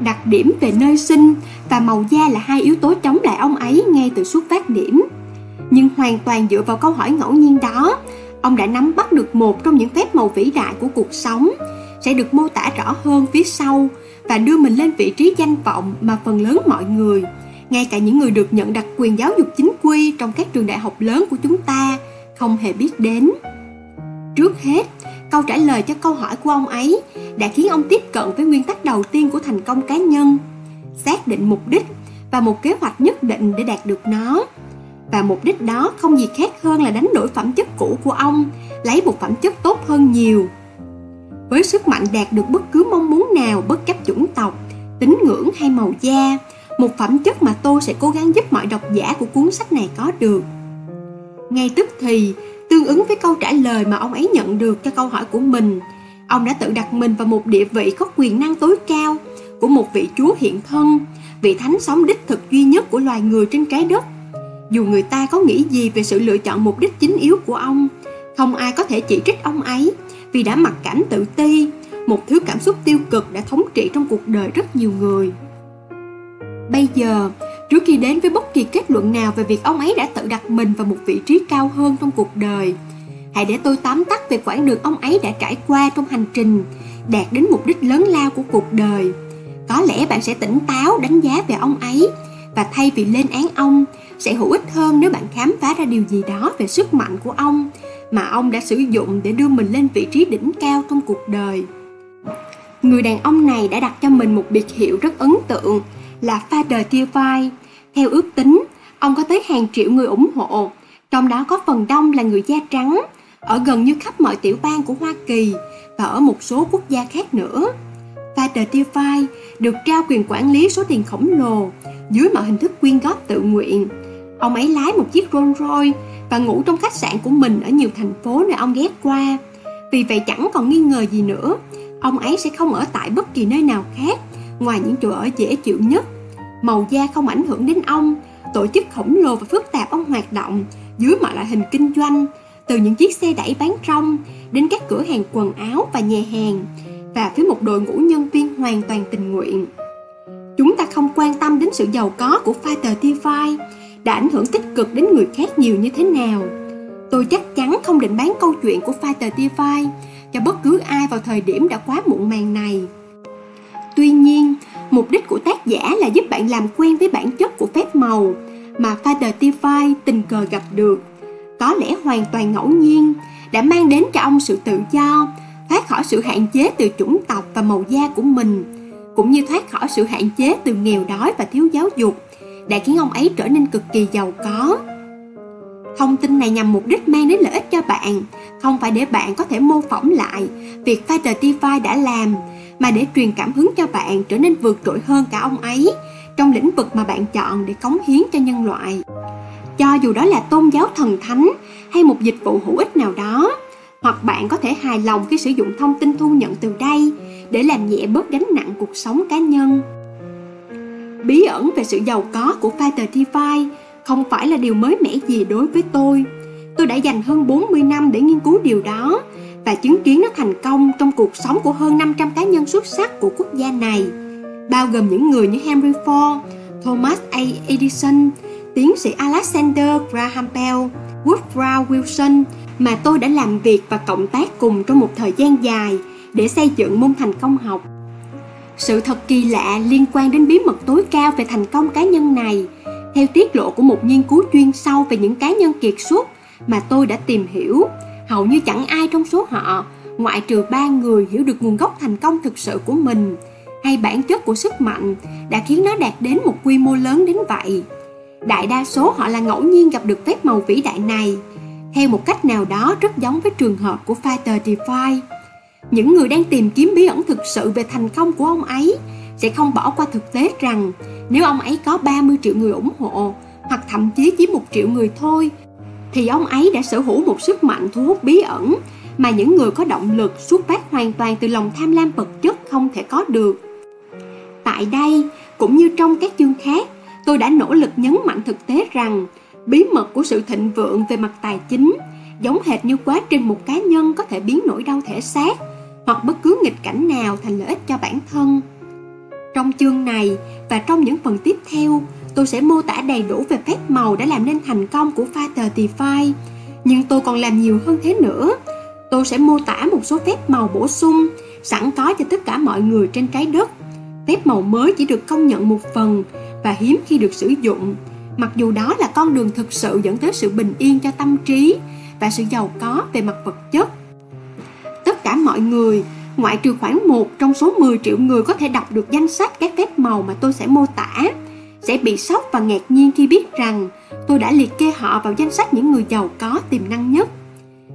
A: Đặc điểm về nơi sinh và màu da là hai yếu tố chống lại ông ấy ngay từ xuất phát điểm. Nhưng hoàn toàn dựa vào câu hỏi ngẫu nhiên đó, ông đã nắm bắt được một trong những phép màu vĩ đại của cuộc sống, sẽ được mô tả rõ hơn phía sau và đưa mình lên vị trí danh vọng mà phần lớn mọi người, ngay cả những người được nhận đặc quyền giáo dục chính quy trong các trường đại học lớn của chúng ta, không hề biết đến. Trước hết, câu trả lời cho câu hỏi của ông ấy đã khiến ông tiếp cận với nguyên tắc đầu tiên của thành công cá nhân xác định mục đích và một kế hoạch nhất định để đạt được nó. Và mục đích đó không gì khác hơn là đánh đổi phẩm chất cũ của ông lấy một phẩm chất tốt hơn nhiều. Với sức mạnh đạt được bất cứ mong muốn nào bất chấp chủng tộc tín ngưỡng hay màu da một phẩm chất mà tôi sẽ cố gắng giúp mọi độc giả của cuốn sách này có được ngay tức thì tương ứng với câu trả lời mà ông ấy nhận được cho câu hỏi của mình ông đã tự đặt mình vào một địa vị có quyền năng tối cao của một vị chúa hiện thân vị thánh sống đích thực duy nhất của loài người trên trái đất Dù người ta có nghĩ gì về sự lựa chọn mục đích chính yếu của ông, không ai có thể chỉ trích ông ấy vì đã mặc cảm tự ti, một thứ cảm xúc tiêu cực đã thống trị trong cuộc đời rất nhiều người. Bây giờ, trước khi đến với bất kỳ kết luận nào về việc ông ấy đã tự đặt mình vào một vị trí cao hơn trong cuộc đời, hãy để tôi tóm tắt về quãng đường ông ấy đã trải qua trong hành trình đạt đến mục đích lớn lao của cuộc đời. Có lẽ bạn sẽ tỉnh táo đánh giá về ông ấy và thay vì lên án ông, sẽ hữu ích hơn nếu bạn khám phá ra điều gì đó về sức mạnh của ông mà ông đã sử dụng để đưa mình lên vị trí đỉnh cao trong cuộc đời. Người đàn ông này đã đặt cho mình một biệt hiệu rất ấn tượng là Father Theophile. Theo ước tính, ông có tới hàng triệu người ủng hộ, trong đó có phần đông là người da trắng, ở gần như khắp mọi tiểu bang của Hoa Kỳ và ở một số quốc gia khác nữa. Father Theophile được trao quyền quản lý số tiền khổng lồ dưới mọi hình thức quyên góp tự nguyện. Ông ấy lái một chiếc Rolls Royce và ngủ trong khách sạn của mình ở nhiều thành phố nơi ông ghé qua. Vì vậy chẳng còn nghi ngờ gì nữa, ông ấy sẽ không ở tại bất kỳ nơi nào khác ngoài những chỗ ở dễ chịu nhất. Màu da không ảnh hưởng đến ông, tổ chức khổng lồ và phức tạp ông hoạt động dưới mọi loại hình kinh doanh, từ những chiếc xe đẩy bán rong đến các cửa hàng quần áo và nhà hàng, và với một đội ngũ nhân viên hoàn toàn tình nguyện. Chúng ta không quan tâm đến sự giàu có của Fighter T5 đã ảnh hưởng tích cực đến người khác nhiều như thế nào. Tôi chắc chắn không định bán câu chuyện của Fighter T5 cho bất cứ ai vào thời điểm đã quá muộn màng này. Tuy nhiên, mục đích của tác giả là giúp bạn làm quen với bản chất của phép màu mà Father Tify tình cờ gặp được. Có lẽ hoàn toàn ngẫu nhiên đã mang đến cho ông sự tự do, thoát khỏi sự hạn chế từ chủng tộc và màu da của mình, cũng như thoát khỏi sự hạn chế từ nghèo đói và thiếu giáo dục đã khiến ông ấy trở nên cực kỳ giàu có. Thông tin này nhằm mục đích mang đến lợi ích cho bạn, không phải để bạn có thể mô phỏng lại việc Father Tify đã làm, mà để truyền cảm hứng cho bạn trở nên vượt trội hơn cả ông ấy trong lĩnh vực mà bạn chọn để cống hiến cho nhân loại. Cho dù đó là tôn giáo thần thánh hay một dịch vụ hữu ích nào đó, hoặc bạn có thể hài lòng khi sử dụng thông tin thu nhận từ đây để làm nhẹ bớt gánh nặng cuộc sống cá nhân. Bí ẩn về sự giàu có của Fighter T5 không phải là điều mới mẻ gì đối với tôi. Tôi đã dành hơn 40 năm để nghiên cứu điều đó và chứng kiến nó thành công trong cuộc sống của hơn 500 cá nhân xuất sắc của quốc gia này, bao gồm những người như Henry Ford, Thomas A. Edison, tiến sĩ Alexander Graham Bell, Woodrow Wilson mà tôi đã làm việc và cộng tác cùng trong một thời gian dài để xây dựng môn thành công học. Sự thật kỳ lạ liên quan đến bí mật tối cao về thành công cá nhân này, theo tiết lộ của một nghiên cứu chuyên sâu về những cá nhân kiệt xuất mà tôi đã tìm hiểu, hầu như chẳng ai trong số họ, ngoại trừ ba người hiểu được nguồn gốc thành công thực sự của mình, hay bản chất của sức mạnh đã khiến nó đạt đến một quy mô lớn đến vậy. Đại đa số họ là ngẫu nhiên gặp được phép màu vĩ đại này, theo một cách nào đó rất giống với trường hợp của Fighter Defy. Những người đang tìm kiếm bí ẩn thực sự về thành công của ông ấy sẽ không bỏ qua thực tế rằng nếu ông ấy có 30 triệu người ủng hộ hoặc thậm chí chỉ một triệu người thôi thì ông ấy đã sở hữu một sức mạnh thu hút bí ẩn mà những người có động lực xuất phát hoàn toàn từ lòng tham lam vật chất không thể có được. Tại đây, cũng như trong các chương khác, tôi đã nỗ lực nhấn mạnh thực tế rằng bí mật của sự thịnh vượng về mặt tài chính giống hệt như quá trình một cá nhân có thể biến nỗi đau thể xác hoặc bất cứ nghịch cảnh nào thành lợi ích cho bản thân. Trong chương này và trong những phần tiếp theo, tôi sẽ mô tả đầy đủ về phép màu đã làm nên thành công của Fighter Defy. Nhưng tôi còn làm nhiều hơn thế nữa. Tôi sẽ mô tả một số phép màu bổ sung sẵn có cho tất cả mọi người trên trái đất. Phép màu mới chỉ được công nhận một phần và hiếm khi được sử dụng, mặc dù đó là con đường thực sự dẫn tới sự bình yên cho tâm trí và sự giàu có về mặt vật chất. Tất cả mọi người, ngoại trừ khoảng một trong số 10 triệu người có thể đọc được danh sách các phép màu mà tôi sẽ mô tả, sẽ bị sốc và ngạc nhiên khi biết rằng tôi đã liệt kê họ vào danh sách những người giàu có tiềm năng nhất.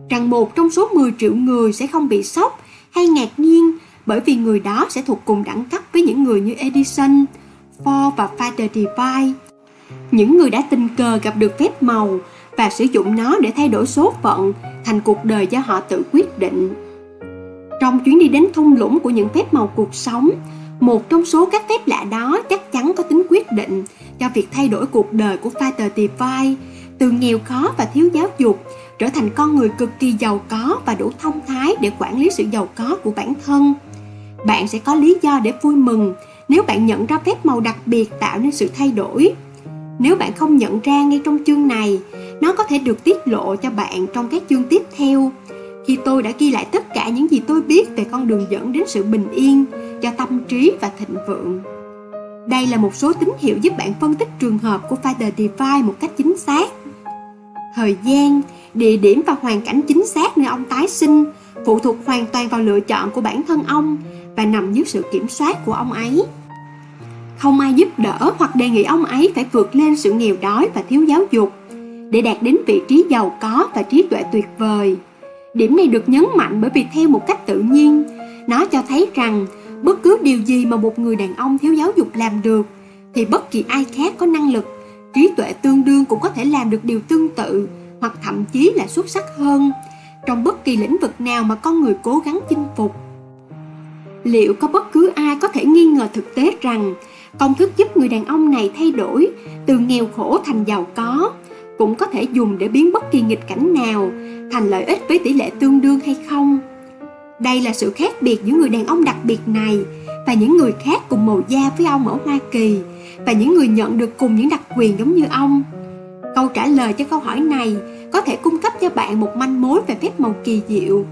A: Rằng một trong số 10 triệu người sẽ không bị sốc hay ngạc nhiên bởi vì người đó sẽ thuộc cùng đẳng cấp với những người như Edison, Ford và Father Divine, Những người đã tình cờ gặp được phép màu và sử dụng nó để thay đổi số phận thành cuộc đời do họ tự quyết định. Trong chuyến đi đến thung lũng của những phép màu cuộc sống, một trong số các phép lạ đó chắc chắn có tính quyết định cho việc thay đổi cuộc đời của Father Divine từ nghèo khó và thiếu giáo dục trở thành con người cực kỳ giàu có và đủ thông thái để quản lý sự giàu có của bản thân. Bạn sẽ có lý do để vui mừng nếu bạn nhận ra phép màu đặc biệt tạo nên sự thay đổi. Nếu bạn không nhận ra ngay trong chương này, nó có thể được tiết lộ cho bạn trong các chương tiếp theo. Khi tôi đã ghi lại tất cả những gì tôi biết về con đường dẫn đến sự bình yên, cho tâm trí và thịnh vượng. Đây là một số tín hiệu giúp bạn phân tích trường hợp của Father Divine một cách chính xác. Thời gian, địa điểm và hoàn cảnh chính xác nơi ông tái sinh phụ thuộc hoàn toàn vào lựa chọn của bản thân ông và nằm dưới sự kiểm soát của ông ấy. Không ai giúp đỡ hoặc đề nghị ông ấy phải vượt lên sự nghèo đói và thiếu giáo dục để đạt đến vị trí giàu có và trí tuệ tuyệt vời. Điểm này được nhấn mạnh bởi vì theo một cách tự nhiên, nó cho thấy rằng bất cứ điều gì mà một người đàn ông thiếu giáo dục làm được thì bất kỳ ai khác có năng lực, trí tuệ tương đương cũng có thể làm được điều tương tự hoặc thậm chí là xuất sắc hơn trong bất kỳ lĩnh vực nào mà con người cố gắng chinh phục. Liệu có bất cứ ai có thể nghi ngờ thực tế rằng công thức giúp người đàn ông này thay đổi từ nghèo khổ thành giàu có cũng có thể dùng để biến bất kỳ nghịch cảnh nào, thành lợi ích với tỷ lệ tương đương hay không? Đây là sự khác biệt giữa người đàn ông đặc biệt này và những người khác cùng màu da với ông ở Hoa Kỳ và những người nhận được cùng những đặc quyền giống như ông. Câu trả lời cho câu hỏi này có thể cung cấp cho bạn một manh mối về phép màu kỳ diệu.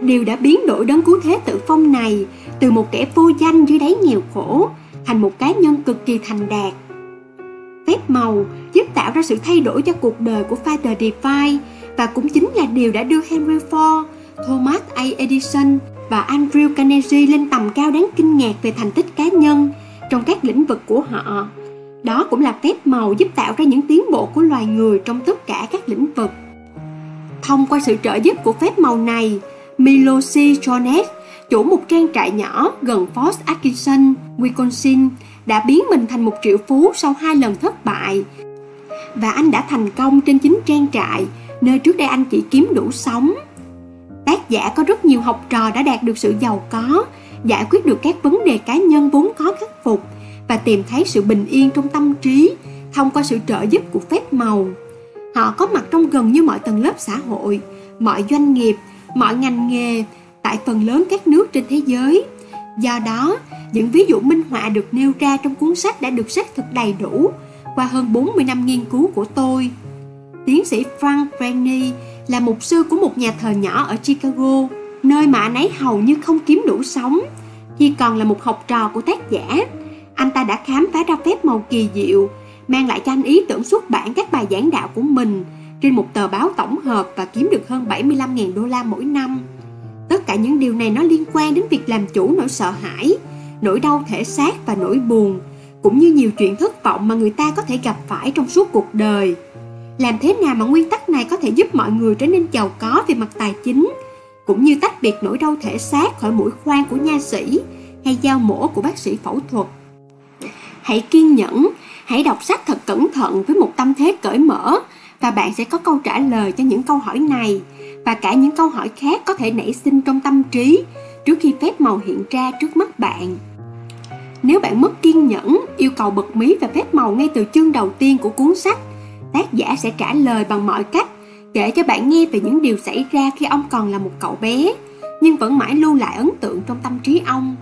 A: Điều đã biến đổi đấng cứu thế tự phong này từ một kẻ vô danh dưới đáy nghèo khổ thành một cá nhân cực kỳ thành đạt. Phép màu giúp tạo ra sự thay đổi cho cuộc đời của Father Divine và cũng chính là điều đã đưa Henry Ford, Thomas A. Edison và Andrew Carnegie lên tầm cao đáng kinh ngạc về thành tích cá nhân trong các lĩnh vực của họ. Đó cũng là phép màu giúp tạo ra những tiến bộ của loài người trong tất cả các lĩnh vực. Thông qua sự trợ giúp của phép màu này, Milosi Jones, chủ một trang trại nhỏ gần Fort Atkinson, Wisconsin, đã biến mình thành một triệu phú sau hai lần thất bại. Và anh đã thành công trên chính trang trại, nơi trước đây anh chỉ kiếm đủ sống. Tác giả có rất nhiều học trò đã đạt được sự giàu có, giải quyết được các vấn đề cá nhân vốn khó khắc phục và tìm thấy sự bình yên trong tâm trí thông qua sự trợ giúp của phép màu. Họ có mặt trong gần như mọi tầng lớp xã hội, mọi doanh nghiệp, mọi ngành nghề tại phần lớn các nước trên thế giới. Do đó, những ví dụ minh họa được nêu ra trong cuốn sách đã được xác thực đầy đủ qua hơn 40 năm nghiên cứu của tôi. Tiến sĩ Frank Franny là mục sư của một nhà thờ nhỏ ở Chicago, nơi mà anh ấy hầu như không kiếm đủ sống. Khi còn là một học trò của tác giả, anh ta đã khám phá ra phép màu kỳ diệu, mang lại cho anh ý tưởng xuất bản các bài giảng đạo của mình trên một tờ báo tổng hợp và kiếm được hơn 75.000 đô la mỗi năm. Cả những điều này nó liên quan đến việc làm chủ nỗi sợ hãi, nỗi đau thể xác và nỗi buồn, cũng như nhiều chuyện thất vọng mà người ta có thể gặp phải trong suốt cuộc đời. Làm thế nào mà nguyên tắc này có thể giúp mọi người trở nên giàu có về mặt tài chính, cũng như tách biệt nỗi đau thể xác khỏi mũi khoan của nha sĩ hay dao mổ của bác sĩ phẫu thuật. Hãy kiên nhẫn, hãy đọc sách thật cẩn thận với một tâm thế cởi mở và bạn sẽ có câu trả lời cho những câu hỏi này và cả những câu hỏi khác có thể nảy sinh trong tâm trí trước khi phép màu hiện ra trước mắt bạn. Nếu bạn mất kiên nhẫn, yêu cầu bật mí về phép màu ngay từ chương đầu tiên của cuốn sách, tác giả sẽ trả lời bằng mọi cách, kể cho bạn nghe về những điều xảy ra khi ông còn là một cậu bé, nhưng vẫn mãi lưu lại ấn tượng trong tâm trí ông.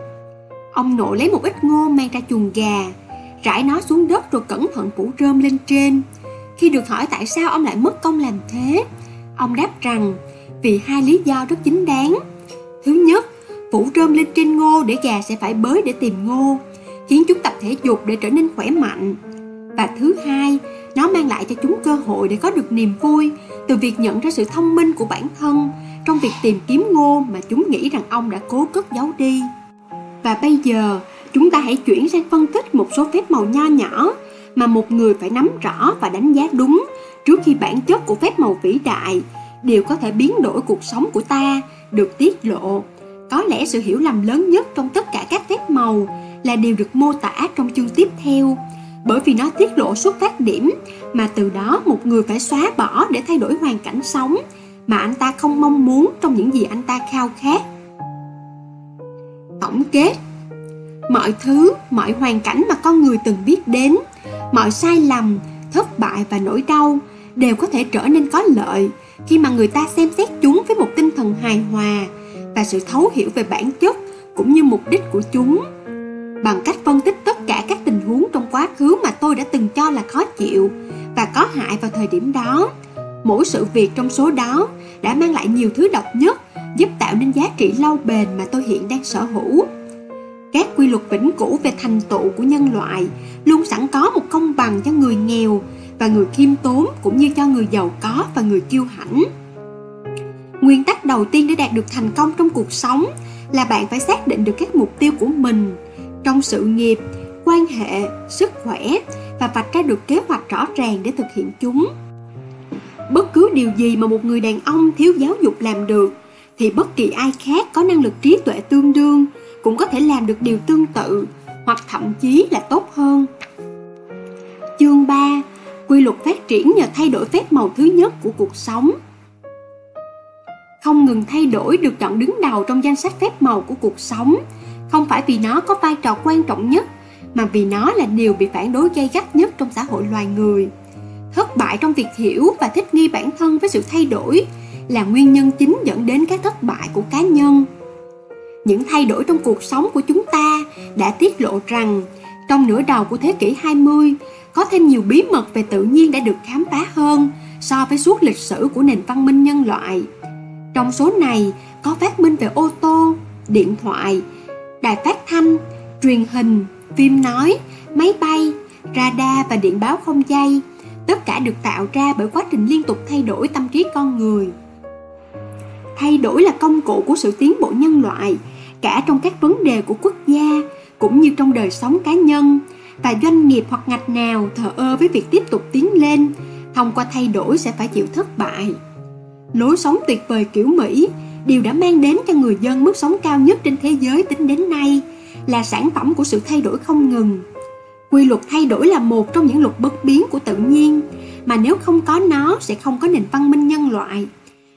A: Ông nội lấy một ít ngô mang ra chuồng gà, rải nó xuống đất rồi cẩn thận phủ rơm lên trên. Khi được hỏi tại sao ông lại mất công làm thế, ông đáp rằng vì hai lý do rất chính đáng. Thứ nhất, phủ rơm lên trên ngô để gà sẽ phải bới để tìm ngô, khiến chúng tập thể dục để trở nên khỏe mạnh. Và thứ hai, nó mang lại cho chúng cơ hội để có được niềm vui từ việc nhận ra sự thông minh của bản thân trong việc tìm kiếm ngô mà chúng nghĩ rằng ông đã cố cất giấu đi. Và bây giờ, chúng ta hãy chuyển sang phân tích một số phép màu nho nhỏ mà một người phải nắm rõ và đánh giá đúng trước khi bản chất của phép màu vĩ đại đều có thể biến đổi cuộc sống của ta, được tiết lộ. Có lẽ sự hiểu lầm lớn nhất trong tất cả các phép màu là điều được mô tả trong chương tiếp theo bởi vì nó tiết lộ xuất phát điểm mà từ đó một người phải xóa bỏ để thay đổi hoàn cảnh sống mà anh ta không mong muốn trong những gì anh ta khao khát. Tổng kết, mọi thứ, mọi hoàn cảnh mà con người từng biết đến, mọi sai lầm, thất bại và nỗi đau đều có thể trở nên có lợi khi mà người ta xem xét chúng với một tinh thần hài hòa và sự thấu hiểu về bản chất cũng như mục đích của chúng. Bằng cách phân tích tất cả các tình huống trong quá khứ mà tôi đã từng cho là khó chịu và có hại vào thời điểm đó, mỗi sự việc trong số đó đã mang lại nhiều thứ độc nhất, giúp tạo nên giá trị lâu bền mà tôi hiện đang sở hữu. Các quy luật vĩnh cửu về thành tựu của nhân loại luôn sẵn có một công bằng cho người nghèo và người khiêm tốn cũng như cho người giàu có và người kiêu hãnh nguyên tắc đầu tiên để đạt được thành công trong cuộc sống là bạn phải xác định được các mục tiêu của mình trong sự nghiệp, quan hệ, sức khỏe và vạch ra được kế hoạch rõ ràng để thực hiện chúng bất cứ điều gì mà một người đàn ông thiếu giáo dục làm được thì bất kỳ ai khác có năng lực trí tuệ tương đương cũng có thể làm được điều tương tự hoặc thậm chí là tốt hơn. Chương 3 Quy luật phát triển nhờ thay đổi phép màu thứ nhất của cuộc sống. Không ngừng thay đổi được chọn đứng đầu trong danh sách phép màu của cuộc sống. Không phải vì nó có vai trò quan trọng nhất, Mà vì nó là điều bị phản đối gay gắt nhất trong xã hội loài người. Thất bại trong việc hiểu và thích nghi bản thân với sự thay đổi là nguyên nhân chính dẫn đến các thất bại của cá nhân. Những thay đổi trong cuộc sống của chúng ta đã tiết lộ rằng, trong nửa đầu của thế kỷ 20 có thêm nhiều bí mật về tự nhiên đã được khám phá hơn so với suốt lịch sử của nền văn minh nhân loại. Trong số này có phát minh về ô tô, điện thoại, đài phát thanh, truyền hình, phim nói, máy bay, radar và điện báo không dây. Tất cả được tạo ra bởi quá trình liên tục thay đổi tâm trí con người. Thay đổi là công cụ của sự tiến bộ nhân loại cả trong các vấn đề của quốc gia cũng như trong đời sống cá nhân và doanh nghiệp hoặc ngạch nào thờ ơ với việc tiếp tục tiến lên, thông qua thay đổi sẽ phải chịu thất bại. Lối sống tuyệt vời kiểu mỹ, điều đã mang đến cho người dân mức sống cao nhất trên thế giới tính đến nay, là sản phẩm của sự thay đổi không ngừng. Quy luật thay đổi là một trong những luật bất biến của tự nhiên, mà nếu không có nó sẽ không có nền văn minh nhân loại.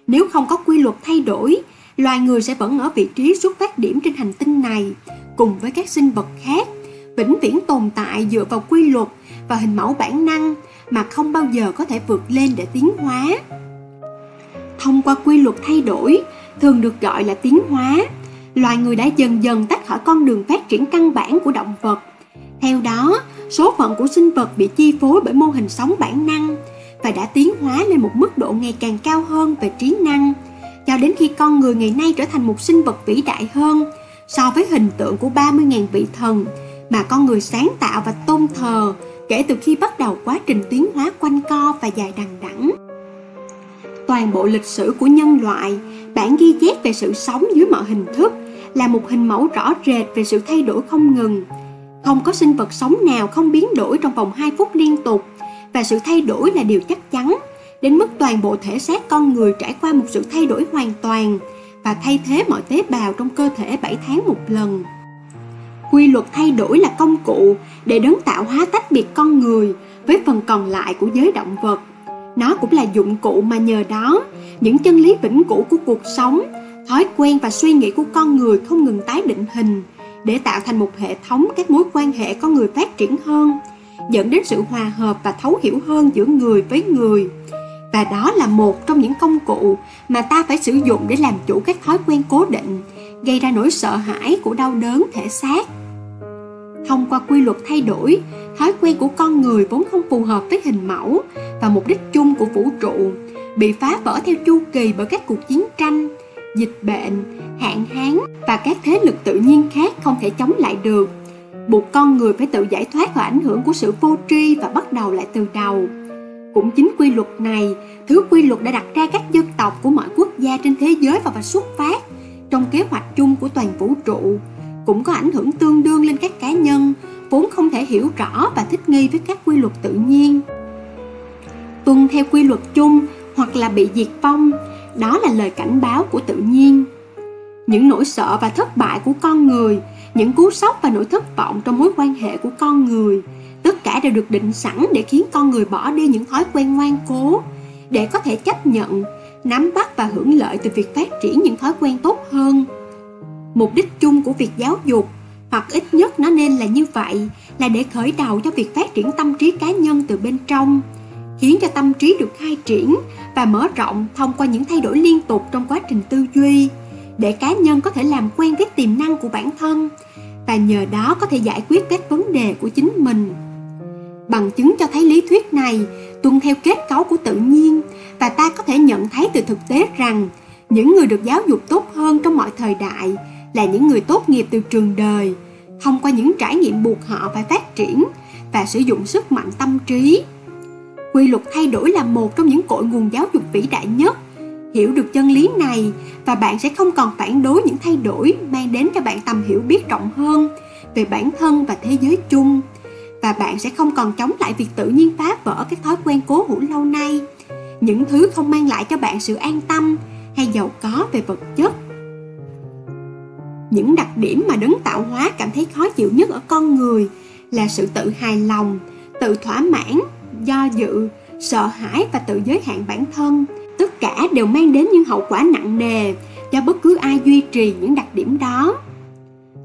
A: Nếu không có quy luật thay đổi, loài người sẽ vẫn ở vị trí xuất phát điểm trên hành tinh này, cùng với các sinh vật khác vĩnh viễn tồn tại dựa vào quy luật và hình mẫu bản năng mà không bao giờ có thể vượt lên để tiến hóa. Thông qua quy luật thay đổi, thường được gọi là tiến hóa, loài người đã dần dần tách khỏi con đường phát triển căn bản của động vật. Theo đó, số phận của sinh vật bị chi phối bởi mô hình sống bản năng và đã tiến hóa lên một mức độ ngày càng cao hơn về trí năng, cho đến khi con người ngày nay trở thành một sinh vật vĩ đại hơn so với hình tượng của 30.000 vị thần mà con người sáng tạo và tôn thờ kể từ khi bắt đầu quá trình tiến hóa quanh co và dài đằng đẵng. Toàn bộ lịch sử của nhân loại, bản ghi chép về sự sống dưới mọi hình thức là một hình mẫu rõ rệt về sự thay đổi không ngừng. Không có sinh vật sống nào không biến đổi trong vòng 2 phút liên tục và sự thay đổi là điều chắc chắn đến mức toàn bộ thể xác con người trải qua một sự thay đổi hoàn toàn và thay thế mọi tế bào trong cơ thể 7 tháng một lần. Quy luật thay đổi là công cụ để đấng tạo hóa tách biệt con người với phần còn lại của giới động vật. Nó cũng là dụng cụ mà nhờ đó, những chân lý vĩnh cửu của cuộc sống, thói quen và suy nghĩ của con người không ngừng tái định hình để tạo thành một hệ thống các mối quan hệ con người phát triển hơn, dẫn đến sự hòa hợp và thấu hiểu hơn giữa người với người và đó là một trong những công cụ mà ta phải sử dụng để làm chủ các thói quen cố định gây ra nỗi sợ hãi của đau đớn thể xác. Thông qua quy luật thay đổi thói quen của con người vốn không phù hợp với hình mẫu và mục đích chung của vũ trụ bị phá vỡ theo chu kỳ bởi các cuộc chiến tranh dịch bệnh hạn hán và các thế lực tự nhiên khác không thể chống lại được. Buộc con người phải tự giải thoát khỏi ảnh hưởng của sự vô tri và bắt đầu lại từ đầu. Cũng chính quy luật này, thứ quy luật đã đặt ra các dân tộc của mọi quốc gia trên thế giới và và xuất phát trong kế hoạch chung của toàn vũ trụ, cũng có ảnh hưởng tương đương lên các cá nhân vốn không thể hiểu rõ và thích nghi với các quy luật tự nhiên. Tuân theo quy luật chung hoặc là bị diệt vong, đó là lời cảnh báo của tự nhiên. Những nỗi sợ và thất bại của con người, những cú sốc và nỗi thất vọng trong mối quan hệ của con người – tất cả đều được định sẵn để khiến con người bỏ đi những thói quen ngoan cố để có thể chấp nhận nắm bắt và hưởng lợi từ việc phát triển những thói quen tốt hơn mục đích chung của việc giáo dục hoặc ít nhất nó nên là như vậy, là để khởi đầu cho việc phát triển tâm trí cá nhân từ bên trong, khiến cho tâm trí được khai triển và mở rộng thông qua những thay đổi liên tục trong quá trình tư duy, để cá nhân có thể làm quen với tiềm năng của bản thân và nhờ đó có thể giải quyết các vấn đề của chính mình. Bằng chứng cho thấy lý thuyết này tuân theo kết cấu của tự nhiên và ta có thể nhận thấy từ thực tế rằng những người được giáo dục tốt hơn trong mọi thời đại là những người tốt nghiệp từ trường đời, thông qua những trải nghiệm buộc họ phải phát triển và sử dụng sức mạnh tâm trí. Quy luật thay đổi là một trong những cội nguồn giáo dục vĩ đại nhất. Hiểu được chân lý này và bạn sẽ không còn phản đối những thay đổi mang đến cho bạn tầm hiểu biết rộng hơn về bản thân và thế giới chung. Và bạn sẽ không còn chống lại việc tự nhiên phá vỡ các thói quen cố hữu lâu nay. Những thứ không mang lại cho bạn sự an tâm hay giàu có về vật chất. Những đặc điểm mà đấng tạo hóa cảm thấy khó chịu nhất ở con người là sự tự hài lòng, tự thỏa mãn, do dự, sợ hãi và tự giới hạn bản thân. Tất cả đều mang đến những hậu quả nặng nề cho bất cứ ai duy trì những đặc điểm đó.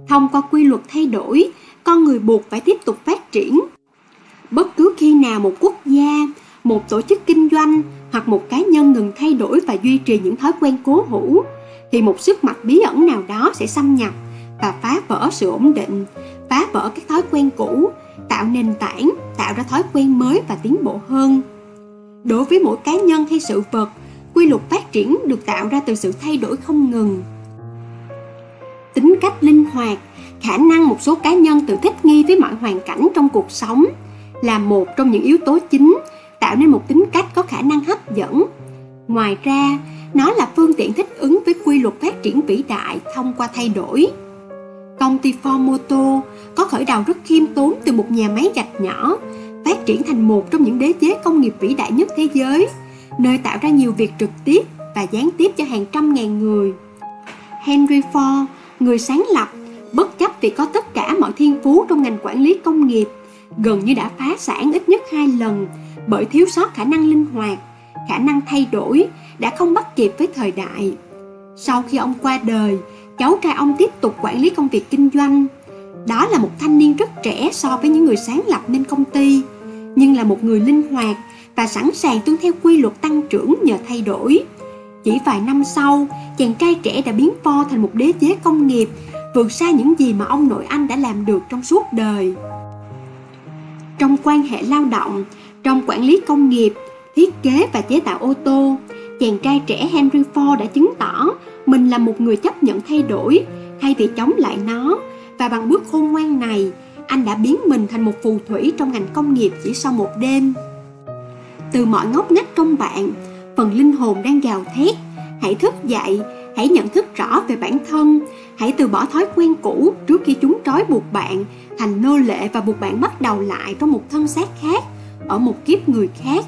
A: Thông qua quy luật thay đổi, con người buộc phải tiếp tục phát triển bất cứ khi nào một quốc gia một tổ chức kinh doanh hoặc một cá nhân ngừng thay đổi và duy trì những thói quen cố hữu thì một sức mạnh bí ẩn nào đó sẽ xâm nhập và phá vỡ sự ổn định, phá vỡ các thói quen cũ, tạo nền tảng, tạo ra thói quen mới và tiến bộ hơn. Đối với mỗi cá nhân hay sự vật, quy luật phát triển được tạo ra từ sự thay đổi không ngừng. Tính cách linh hoạt, khả năng một số cá nhân tự thích nghi với mọi hoàn cảnh trong cuộc sống là một trong những yếu tố chính tạo nên một tính cách có khả năng hấp dẫn. Ngoài ra, nó là phương tiện thích ứng với quy luật phát triển vĩ đại thông qua thay đổi. Công ty Ford Motor có khởi đầu rất khiêm tốn từ một nhà máy gạch nhỏ, phát triển thành một trong những đế chế công nghiệp vĩ đại nhất thế giới, nơi tạo ra nhiều việc trực tiếp và gián tiếp cho hàng trăm ngàn người. Henry Ford, người sáng lập, bất chấp vì có tất cả mọi thiên phú trong ngành quản lý công nghiệp, gần như đã phá sản ít nhất hai lần bởi thiếu sót khả năng linh hoạt, khả năng thay đổi đã không bắt kịp với thời đại. Sau khi ông qua đời, cháu trai ông tiếp tục quản lý công việc kinh doanh. Đó là một thanh niên rất trẻ so với những người sáng lập nên công ty, nhưng là một người linh hoạt và sẵn sàng tuân theo quy luật tăng trưởng nhờ thay đổi. Chỉ vài năm sau, chàng trai trẻ đã biến Ford thành một đế chế công nghiệp, vượt xa những gì mà ông nội anh đã làm được trong suốt đời. Trong quan hệ lao động, trong quản lý công nghiệp, thiết kế và chế tạo ô tô, chàng trai trẻ Henry Ford đã chứng tỏ mình là một người chấp nhận thay đổi thay vì chống lại nó và bằng bước khôn ngoan này anh đã biến mình thành một phù thủy trong ngành công nghiệp chỉ sau một đêm từ mọi ngóc ngách trong bạn phần linh hồn đang gào thét hãy thức dậy hãy nhận thức rõ về bản thân hãy từ bỏ thói quen cũ trước khi chúng trói buộc bạn thành nô lệ và buộc bạn bắt đầu lại trong một thân xác khác ở một kiếp người khác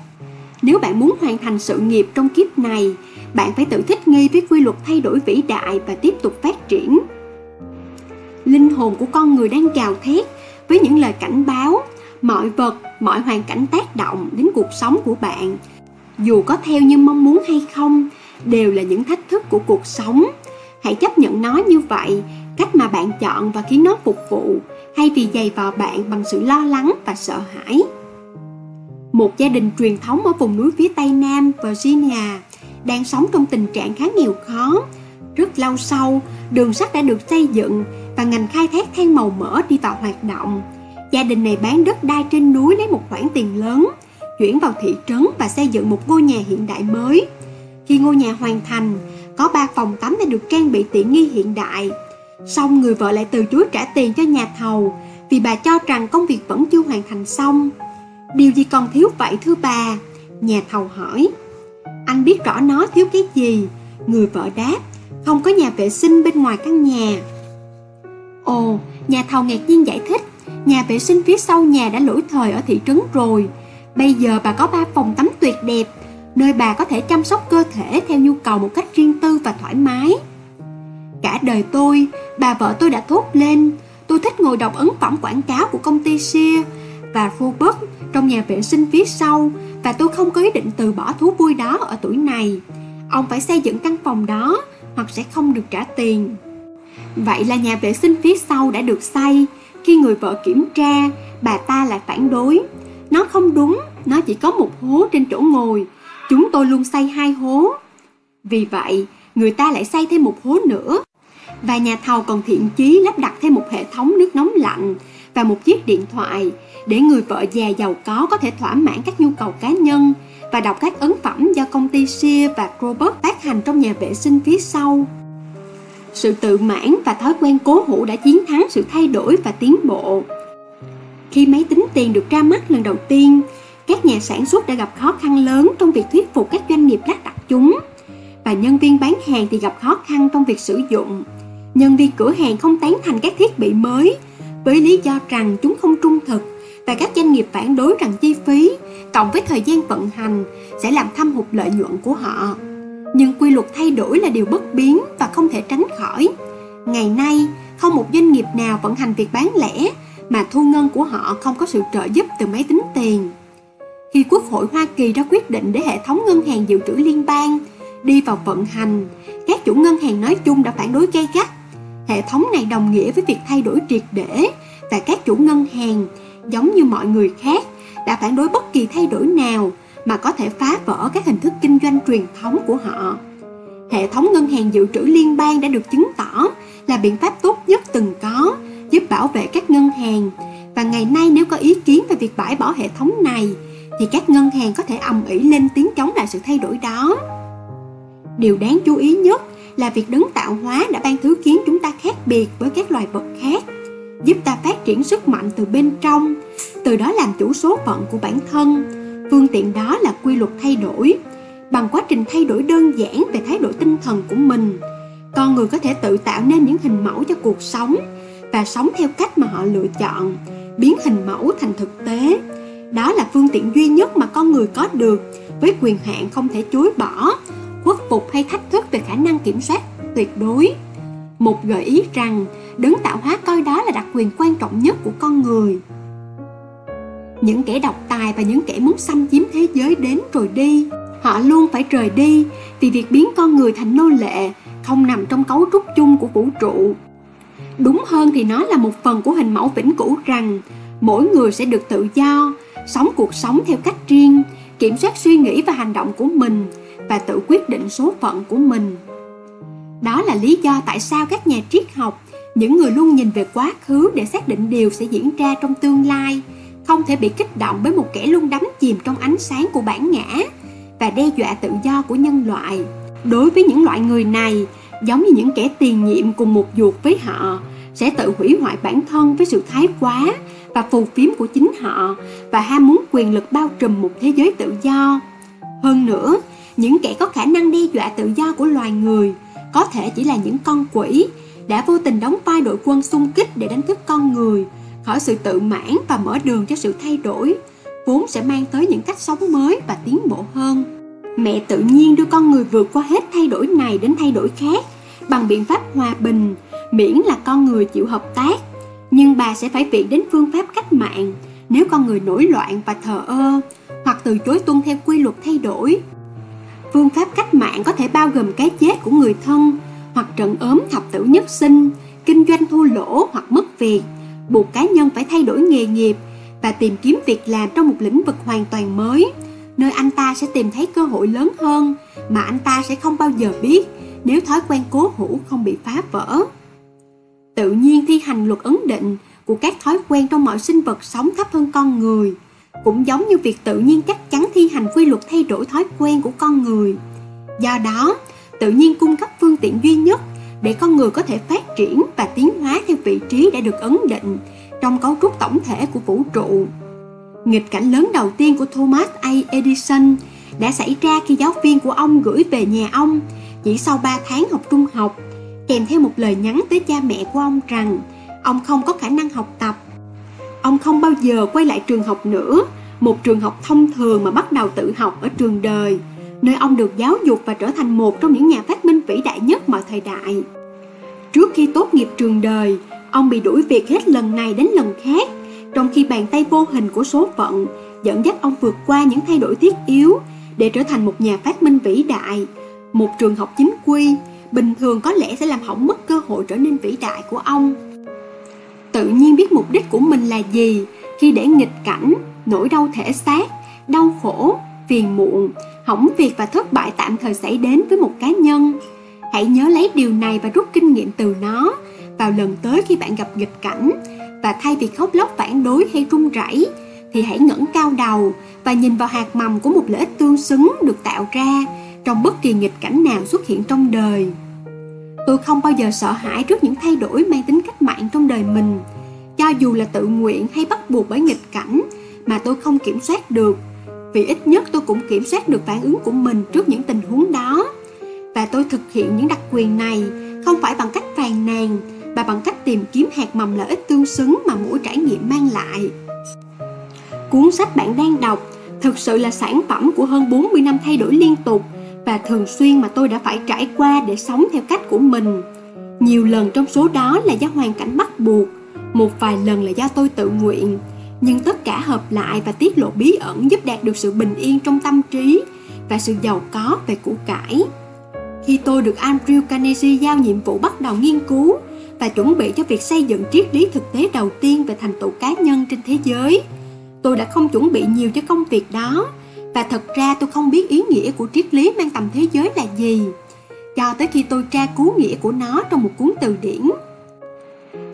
A: nếu bạn muốn hoàn thành sự nghiệp trong kiếp này, bạn phải tự thích nghi với quy luật thay đổi vĩ đại và tiếp tục phát triển. Linh hồn của con người đang gào thét với những lời cảnh báo, mọi vật, mọi hoàn cảnh tác động đến cuộc sống của bạn. Dù có theo như mong muốn hay không, đều là những thách thức của cuộc sống. Hãy chấp nhận nó như vậy, cách mà bạn chọn và khiến nó phục vụ, thay vì dày vào bạn bằng sự lo lắng và sợ hãi. Một gia đình truyền thống ở vùng núi phía tây nam Virginia đang sống trong tình trạng khá nghèo khó. Rất lâu sau, đường sắt đã được xây dựng và ngành khai thác than màu mỡ đi vào hoạt động. Gia đình này bán đất đai trên núi lấy một khoản tiền lớn, chuyển vào thị trấn và xây dựng một ngôi nhà hiện đại mới. Khi ngôi nhà hoàn thành, có 3 phòng tắm đã được trang bị tiện nghi hiện đại. Xong người vợ lại từ chối trả tiền cho nhà thầu vì bà cho rằng công việc vẫn chưa hoàn thành xong. Điều gì còn thiếu vậy thưa bà? Nhà thầu hỏi. Anh biết rõ nó thiếu cái gì? Người vợ đáp, không có nhà vệ sinh bên ngoài căn nhà. Ồ, nhà thầu ngạc nhiên giải thích, nhà vệ sinh phía sau nhà đã lỗi thời ở thị trấn rồi. Bây giờ bà có ba phòng tắm tuyệt đẹp, nơi bà có thể chăm sóc cơ thể theo nhu cầu một cách riêng tư và thoải mái. Cả đời tôi, bà vợ tôi đã thốt lên, tôi thích ngồi đọc ấn phẩm quảng cáo của công ty Sears và Forbes trong nhà vệ sinh phía sau và tôi không có ý định từ bỏ thú vui đó ở tuổi này. Ông phải xây dựng căn phòng đó hoặc sẽ không được trả tiền. Vậy là nhà vệ sinh phía sau đã được xây. Khi người vợ kiểm tra, bà ta lại phản đối. Nó không đúng, nó chỉ có một hố trên chỗ ngồi. Chúng tôi luôn xây hai hố. Vì vậy, người ta lại xây thêm một hố nữa. Và nhà thầu còn thiện chí lắp đặt thêm một hệ thống nước nóng lạnh và một chiếc điện thoại để người vợ già giàu có có thể thỏa mãn các nhu cầu cá nhân và đọc các ấn phẩm do công ty Sears và Robert phát hành trong nhà vệ sinh phía sau. Sự tự mãn và thói quen cố hữu đã chiến thắng sự thay đổi và tiến bộ. Khi máy tính tiền được ra mắt lần đầu tiên, các nhà sản xuất đã gặp khó khăn lớn trong việc thuyết phục các doanh nghiệp lắp đặt chúng. Và nhân viên bán hàng thì gặp khó khăn trong việc sử dụng. Nhân viên cửa hàng không tán thành các thiết bị mới với lý do rằng chúng không trung thực và các doanh nghiệp phản đối rằng chi phí cộng với thời gian vận hành sẽ làm thâm hụt lợi nhuận của họ. Nhưng quy luật thay đổi là điều bất biến và không thể tránh khỏi. Ngày nay, không một doanh nghiệp nào vận hành việc bán lẻ mà thu ngân của họ không có sự trợ giúp từ máy tính tiền. Khi Quốc hội Hoa Kỳ ra quyết định để hệ thống ngân hàng dự trữ liên bang đi vào vận hành, các chủ ngân hàng nói chung đã phản đối gay gắt. Hệ thống này đồng nghĩa với việc thay đổi triệt để và các chủ ngân hàng, giống như mọi người khác, đã phản đối bất kỳ thay đổi nào mà có thể phá vỡ các hình thức kinh doanh truyền thống của họ. Hệ thống ngân hàng dự trữ liên bang đã được chứng tỏ là biện pháp tốt nhất từng có giúp bảo vệ các ngân hàng và ngày nay nếu có ý kiến về việc bãi bỏ hệ thống này thì các ngân hàng có thể ầm ĩ lên tiếng chống lại sự thay đổi đó. Điều đáng chú ý nhất là việc đấng tạo hóa đã ban thứ khiến chúng ta khác biệt với các loài vật khác, giúp ta phát triển sức mạnh từ bên trong, từ đó làm chủ số phận của bản thân. Phương tiện đó là quy luật thay đổi. Bằng quá trình thay đổi đơn giản về thái độ tinh thần của mình, con người có thể tự tạo nên những hình mẫu cho cuộc sống và sống theo cách mà họ lựa chọn, biến hình mẫu thành thực tế. Đó là phương tiện duy nhất mà con người có được với quyền hạn không thể chối bỏ, khuất phục hay thách thức về khả năng kiểm soát tuyệt đối. Một gợi ý rằng đấng tạo hóa coi đó là đặc quyền quan trọng nhất của con người. Những kẻ độc tài và những kẻ muốn xâm chiếm thế giới đến rồi đi, họ luôn phải rời đi vì việc biến con người thành nô lệ không nằm trong cấu trúc chung của vũ trụ Đúng hơn thì nó là một phần của hình mẫu vĩnh cửu rằng mỗi người sẽ được tự do, sống cuộc sống theo cách riêng, kiểm soát suy nghĩ và hành động của mình và tự quyết định số phận của mình. Đó là lý do tại sao các nhà triết học, những người luôn nhìn về quá khứ để xác định điều sẽ diễn ra trong tương lai, không thể bị kích động bởi một kẻ luôn đắm chìm trong ánh sáng của bản ngã và đe dọa tự do của nhân loại. Đối với những loại người này, giống như những kẻ tiền nhiệm cùng một ruột với họ, sẽ tự hủy hoại bản thân với sự thái quá và phù phiếm của chính họ và ham muốn quyền lực bao trùm một thế giới tự do. Hơn nữa, những kẻ có khả năng đe dọa tự do của loài người có thể chỉ là những con quỷ đã vô tình đóng vai đội quân xung kích để đánh thức con người khỏi sự tự mãn và mở đường cho sự thay đổi vốn sẽ mang tới những cách sống mới và tiến bộ hơn. Mẹ tự nhiên đưa con người vượt qua hết thay đổi này đến thay đổi khác bằng biện pháp hòa bình miễn là con người chịu hợp tác nhưng bà sẽ phải viện đến phương pháp cách mạng. Nếu con người nổi loạn và thờ ơ, hoặc từ chối tuân theo quy luật thay đổi, phương pháp cách mạng có thể bao gồm cái chết của người thân, hoặc trận ốm thập tử nhất sinh, kinh doanh thua lỗ hoặc mất việc. Buộc cá nhân phải thay đổi nghề nghiệp và tìm kiếm việc làm trong một lĩnh vực hoàn toàn mới, nơi anh ta sẽ tìm thấy cơ hội lớn hơn mà anh ta sẽ không bao giờ biết nếu thói quen cố hữu không bị phá vỡ tự nhiên thi hành luật ấn định của các thói quen trong mọi sinh vật sống thấp hơn con người. Cũng giống như việc tự nhiên chắc chắn thi hành quy luật thay đổi thói quen của con người. Do đó, tự nhiên cung cấp phương tiện duy nhất để con người có thể phát triển và tiến hóa theo vị trí đã được ấn định trong cấu trúc tổng thể của vũ trụ. Nghịch cảnh lớn đầu tiên của Thomas A. Edison đã xảy ra khi giáo viên của ông gửi về nhà ông chỉ sau 3 tháng học trung học kèm theo một lời nhắn tới cha mẹ của ông rằng ông không có khả năng học tập. Ông không bao giờ quay lại trường học nữa, một trường học thông thường mà bắt đầu tự học ở trường đời, nơi ông được giáo dục và trở thành một trong những nhà phát minh vĩ đại nhất mọi thời đại. Trước khi tốt nghiệp trường đời, ông bị đuổi việc hết lần này đến lần khác, trong khi bàn tay vô hình của số phận dẫn dắt ông vượt qua những thay đổi thiết yếu để trở thành một nhà phát minh vĩ đại, một trường học chính quy, bình thường có lẽ sẽ làm hỏng mất cơ hội trở nên vĩ đại của ông. Tự nhiên biết mục đích của mình là gì khi để nghịch cảnh, nỗi đau thể xác, đau khổ, phiền muộn, hỏng việc và thất bại tạm thời xảy đến với một cá nhân. Hãy nhớ lấy điều này và rút kinh nghiệm từ nó vào lần tới khi bạn gặp nghịch cảnh và thay vì khóc lóc phản đối hay run rẩy thì hãy ngẩng cao đầu và nhìn vào hạt mầm của một lợi ích tương xứng được tạo ra trong bất kỳ nghịch cảnh nào xuất hiện trong đời. Tôi không bao giờ sợ hãi trước những thay đổi mang tính cách mạng trong đời mình, cho dù là tự nguyện hay bắt buộc bởi nghịch cảnh mà tôi không kiểm soát được, vì ít nhất tôi cũng kiểm soát được phản ứng của mình trước những tình huống đó. Và tôi thực hiện những đặc quyền này không phải bằng cách phàn nàn, mà bằng cách tìm kiếm hạt mầm lợi ích tương xứng mà mỗi trải nghiệm mang lại. Cuốn sách bạn đang đọc thực sự là sản phẩm của hơn 40 năm thay đổi liên tục và thường xuyên mà tôi đã phải trải qua để sống theo cách của mình. Nhiều lần trong số đó là do hoàn cảnh bắt buộc, một vài lần là do tôi tự nguyện, nhưng tất cả hợp lại và tiết lộ bí ẩn giúp đạt được sự bình yên trong tâm trí và sự giàu có về củ cải. Khi tôi được Andrew Carnegie giao nhiệm vụ bắt đầu nghiên cứu và chuẩn bị cho việc xây dựng triết lý thực tế đầu tiên về thành tựu cá nhân trên thế giới, tôi đã không chuẩn bị nhiều cho công việc đó và thật ra tôi không biết ý nghĩa của triết lý mang tầm thế giới là gì. Cho tới khi tôi tra cứu nghĩa của nó trong một cuốn từ điển.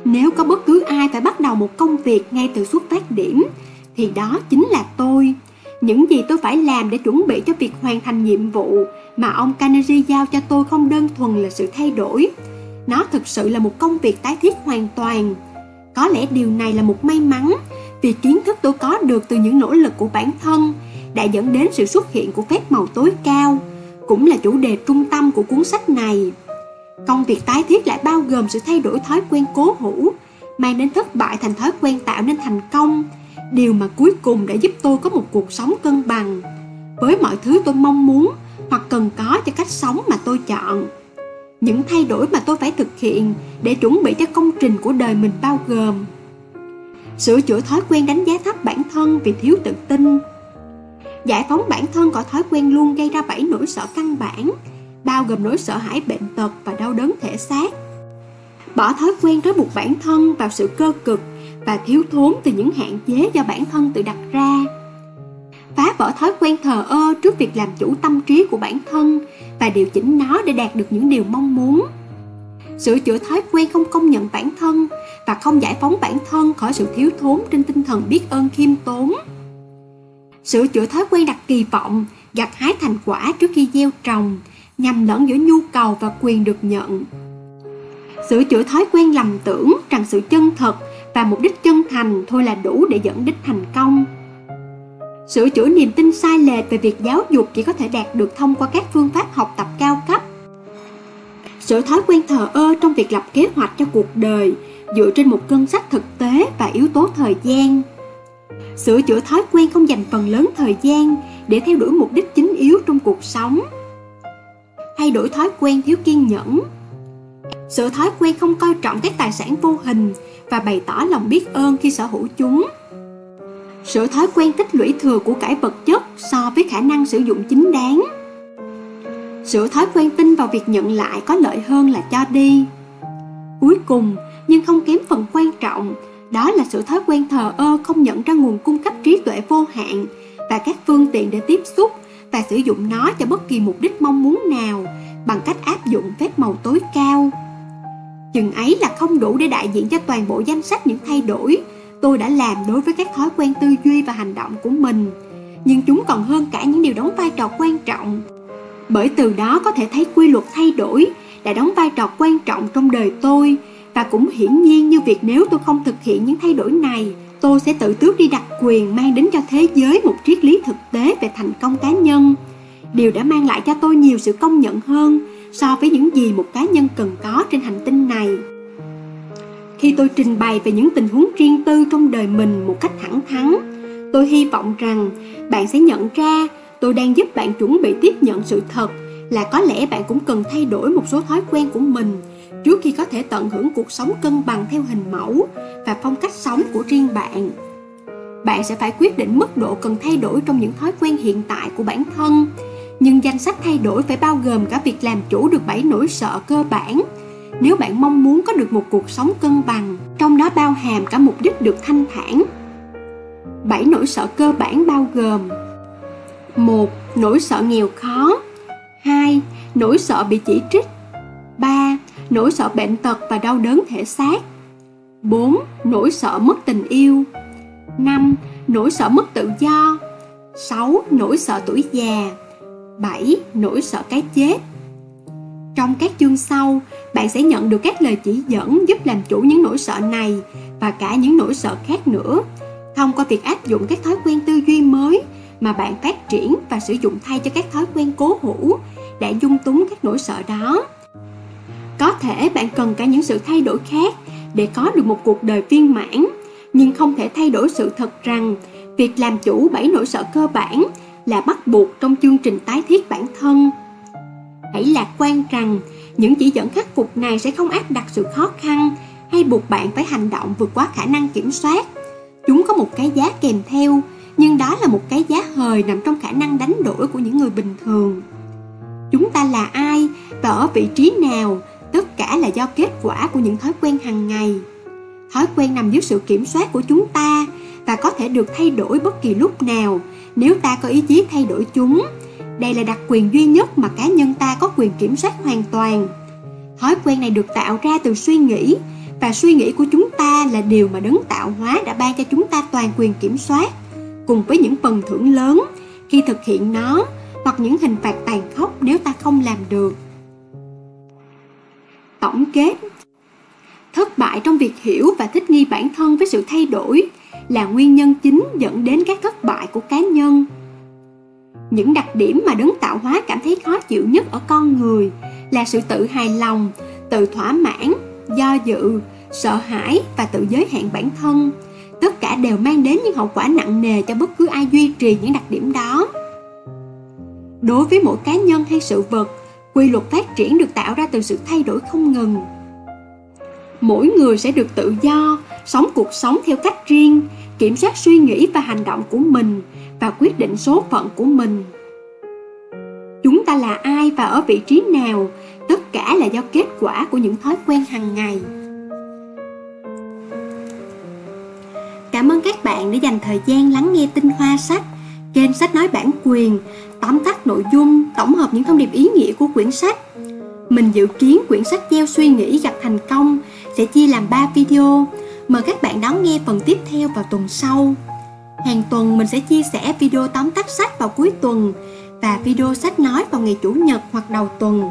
A: Nếu có bất cứ ai phải bắt đầu một công việc ngay từ xuất phát điểm, thì đó chính là tôi. Những gì tôi phải làm để chuẩn bị cho việc hoàn thành nhiệm vụ mà ông Carnegie giao cho tôi không đơn thuần là sự thay đổi. Nó thực sự là một công việc tái thiết hoàn toàn. Có lẽ điều này là một may mắn vì kiến thức tôi có được từ những nỗ lực của bản thân đã dẫn đến sự xuất hiện của phép màu tối cao, cũng là chủ đề trung tâm của cuốn sách này. Công việc tái thiết lại bao gồm sự thay đổi thói quen cố hữu, mang đến thất bại thành thói quen tạo nên thành công, điều mà cuối cùng đã giúp tôi có một cuộc sống cân bằng với mọi thứ tôi mong muốn hoặc cần có cho cách sống mà tôi chọn. Những thay đổi mà tôi phải thực hiện để chuẩn bị cho công trình của đời mình bao gồm Sửa chữa thói quen đánh giá thấp bản thân vì thiếu tự tin Giải phóng bản thân khỏi thói quen luôn gây ra bảy nỗi sợ căn bản, bao gồm nỗi sợ hãi bệnh tật và đau đớn thể xác. Bỏ thói quen trói buộc bản thân vào sự cơ cực và thiếu thốn từ những hạn chế do bản thân tự đặt ra. Phá bỏ thói quen thờ ơ trước việc làm chủ tâm trí của bản thân và điều chỉnh nó để đạt được những điều mong muốn. Sửa chữa thói quen không công nhận bản thân và không giải phóng bản thân khỏi sự thiếu thốn trên tinh thần biết ơn khiêm tốn sửa chữa thói quen đặt kỳ vọng, gặt hái thành quả trước khi gieo trồng, nhằm lẫn giữa nhu cầu và quyền được nhận. Sửa chữa thói quen lầm tưởng rằng sự chân thật và mục đích chân thành thôi là đủ để dẫn đến thành công. Sửa chữa niềm tin sai lệch về việc giáo dục chỉ có thể đạt được thông qua các phương pháp học tập cao cấp. Sửa thói quen thờ ơ trong việc lập kế hoạch cho cuộc đời dựa trên một cân sách thực tế và yếu tố thời gian sửa chữa thói quen không dành phần lớn thời gian để theo đuổi mục đích chính yếu trong cuộc sống. Thay đổi thói quen thiếu kiên nhẫn. Sửa thói quen không coi trọng các tài sản vô hình và bày tỏ lòng biết ơn khi sở hữu chúng. Sửa thói quen tích lũy thừa của cải vật chất so với khả năng sử dụng chính đáng. Sửa thói quen tin vào việc nhận lại có lợi hơn là cho đi. Cuối cùng, nhưng không kém phần quan trọng đó là sự thói quen thờ ơ không nhận ra nguồn cung cấp trí tuệ vô hạn và các phương tiện để tiếp xúc và sử dụng nó cho bất kỳ mục đích mong muốn nào bằng cách áp dụng phép màu tối cao. Chừng ấy là không đủ để đại diện cho toàn bộ danh sách những thay đổi tôi đã làm đối với các thói quen tư duy và hành động của mình. Nhưng chúng còn hơn cả những điều đóng vai trò quan trọng. Bởi từ đó có thể thấy quy luật thay đổi đã đóng vai trò quan trọng trong đời tôi và cũng hiển nhiên như việc nếu tôi không thực hiện những thay đổi này, tôi sẽ tự tước đi đặc quyền mang đến cho thế giới một triết lý thực tế về thành công cá nhân. Điều đã mang lại cho tôi nhiều sự công nhận hơn so với những gì một cá nhân cần có trên hành tinh này. Khi tôi trình bày về những tình huống riêng tư trong đời mình một cách thẳng thắn, tôi hy vọng rằng bạn sẽ nhận ra tôi đang giúp bạn chuẩn bị tiếp nhận sự thật là có lẽ bạn cũng cần thay đổi một số thói quen của mình trước khi có thể tận hưởng cuộc sống cân bằng theo hình mẫu và phong cách sống của riêng bạn. Bạn sẽ phải quyết định mức độ cần thay đổi trong những thói quen hiện tại của bản thân, nhưng danh sách thay đổi phải bao gồm cả việc làm chủ được bảy nỗi sợ cơ bản. Nếu bạn mong muốn có được một cuộc sống cân bằng, trong đó bao hàm cả mục đích được thanh thản. bảy nỗi sợ cơ bản bao gồm một Nỗi sợ nghèo khó hai, Nỗi sợ bị chỉ trích Nỗi sợ bệnh tật và đau đớn thể xác 4. Nỗi sợ mất tình yêu 5. Nỗi sợ mất tự do 6. Nỗi sợ tuổi già 7. Nỗi sợ cái chết Trong các chương sau, bạn sẽ nhận được các lời chỉ dẫn giúp làm chủ những nỗi sợ này và cả những nỗi sợ khác nữa thông qua việc áp dụng các thói quen tư duy mới mà bạn phát triển và sử dụng thay cho các thói quen cố hữu đã dung túng các nỗi sợ đó. Có thể bạn cần cả những sự thay đổi khác để có được một cuộc đời viên mãn, nhưng không thể thay đổi sự thật rằng việc làm chủ bảy nỗi sợ cơ bản là bắt buộc trong chương trình tái thiết bản thân. Hãy lạc quan rằng những chỉ dẫn khắc phục này sẽ không áp đặt sự khó khăn hay buộc bạn phải hành động vượt quá khả năng kiểm soát. Chúng có một cái giá kèm theo, nhưng đó là một cái giá hời nằm trong khả năng đánh đổi của những người bình thường. Chúng ta là ai và ở vị trí nào, tất cả là do kết quả của những thói quen hàng ngày. Thói quen nằm dưới sự kiểm soát của chúng ta và có thể được thay đổi bất kỳ lúc nào nếu ta có ý chí thay đổi chúng. Đây là đặc quyền duy nhất mà cá nhân ta có quyền kiểm soát hoàn toàn. Thói quen này được tạo ra từ suy nghĩ và suy nghĩ của chúng ta là điều mà đấng tạo hóa đã ban cho chúng ta toàn quyền kiểm soát, cùng với những phần thưởng lớn khi thực hiện nó hoặc những hình phạt tàn khốc nếu ta không làm được tổng kết. Thất bại trong việc hiểu và thích nghi bản thân với sự thay đổi là nguyên nhân chính dẫn đến các thất bại của cá nhân. Những đặc điểm mà đấng tạo hóa cảm thấy khó chịu nhất ở con người là sự tự hài lòng, tự thỏa mãn, do dự, sợ hãi và tự giới hạn bản thân. Tất cả đều mang đến những hậu quả nặng nề cho bất cứ ai duy trì những đặc điểm đó. Đối với mỗi cá nhân hay sự vật quy luật phát triển được tạo ra từ sự thay đổi không ngừng. Mỗi người sẽ được tự do, sống cuộc sống theo cách riêng, kiểm soát suy nghĩ và hành động của mình và quyết định số phận của mình. Chúng ta là ai và ở vị trí nào, tất cả là do kết quả của những thói quen hàng ngày. Cảm ơn các bạn đã dành thời gian lắng nghe tinh hoa sách. Kênh sách nói bản quyền tóm tắt nội dung tổng hợp những thông điệp ý nghĩa của quyển sách. Mình dự kiến quyển sách gieo suy nghĩ gặp thành công sẽ chia làm 3 video. Mời các bạn đón nghe phần tiếp theo vào tuần sau. Hàng tuần mình sẽ chia sẻ video tóm tắt sách vào cuối tuần và video sách nói vào ngày chủ nhật hoặc đầu tuần.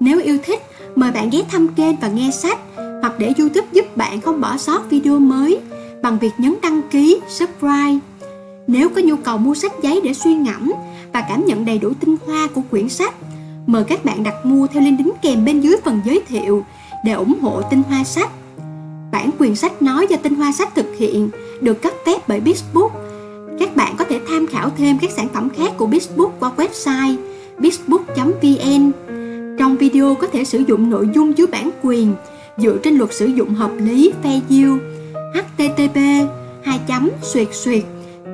A: Nếu yêu thích, mời bạn ghé thăm kênh và nghe sách hoặc để YouTube giúp bạn không bỏ sót video mới bằng việc nhấn đăng ký, subscribe. Nếu có nhu cầu mua sách giấy để suy ngẫm và cảm nhận đầy đủ tinh hoa của quyển sách, mời các bạn đặt mua theo link đính kèm bên dưới phần giới thiệu để ủng hộ tinh hoa sách. Bản quyền sách nói do tinh hoa sách thực hiện được cấp phép bởi Bixbook. Các bạn có thể tham khảo thêm các sản phẩm khác của Bixbook qua website bixbook.vn trong video có thể sử dụng nội dung dưới bản quyền dựa trên luật sử dụng hợp lý fair use http 2 suyệt suyệt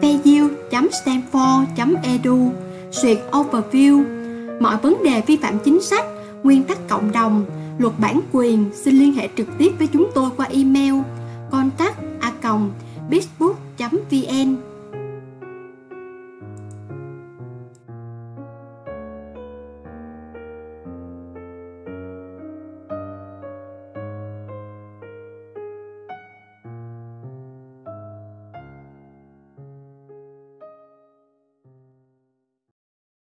A: fair stanford edu suyệt overview. Mọi vấn đề vi phạm chính sách, nguyên tắc cộng đồng, luật bản quyền xin liên hệ trực tiếp với chúng tôi qua email contact a vn.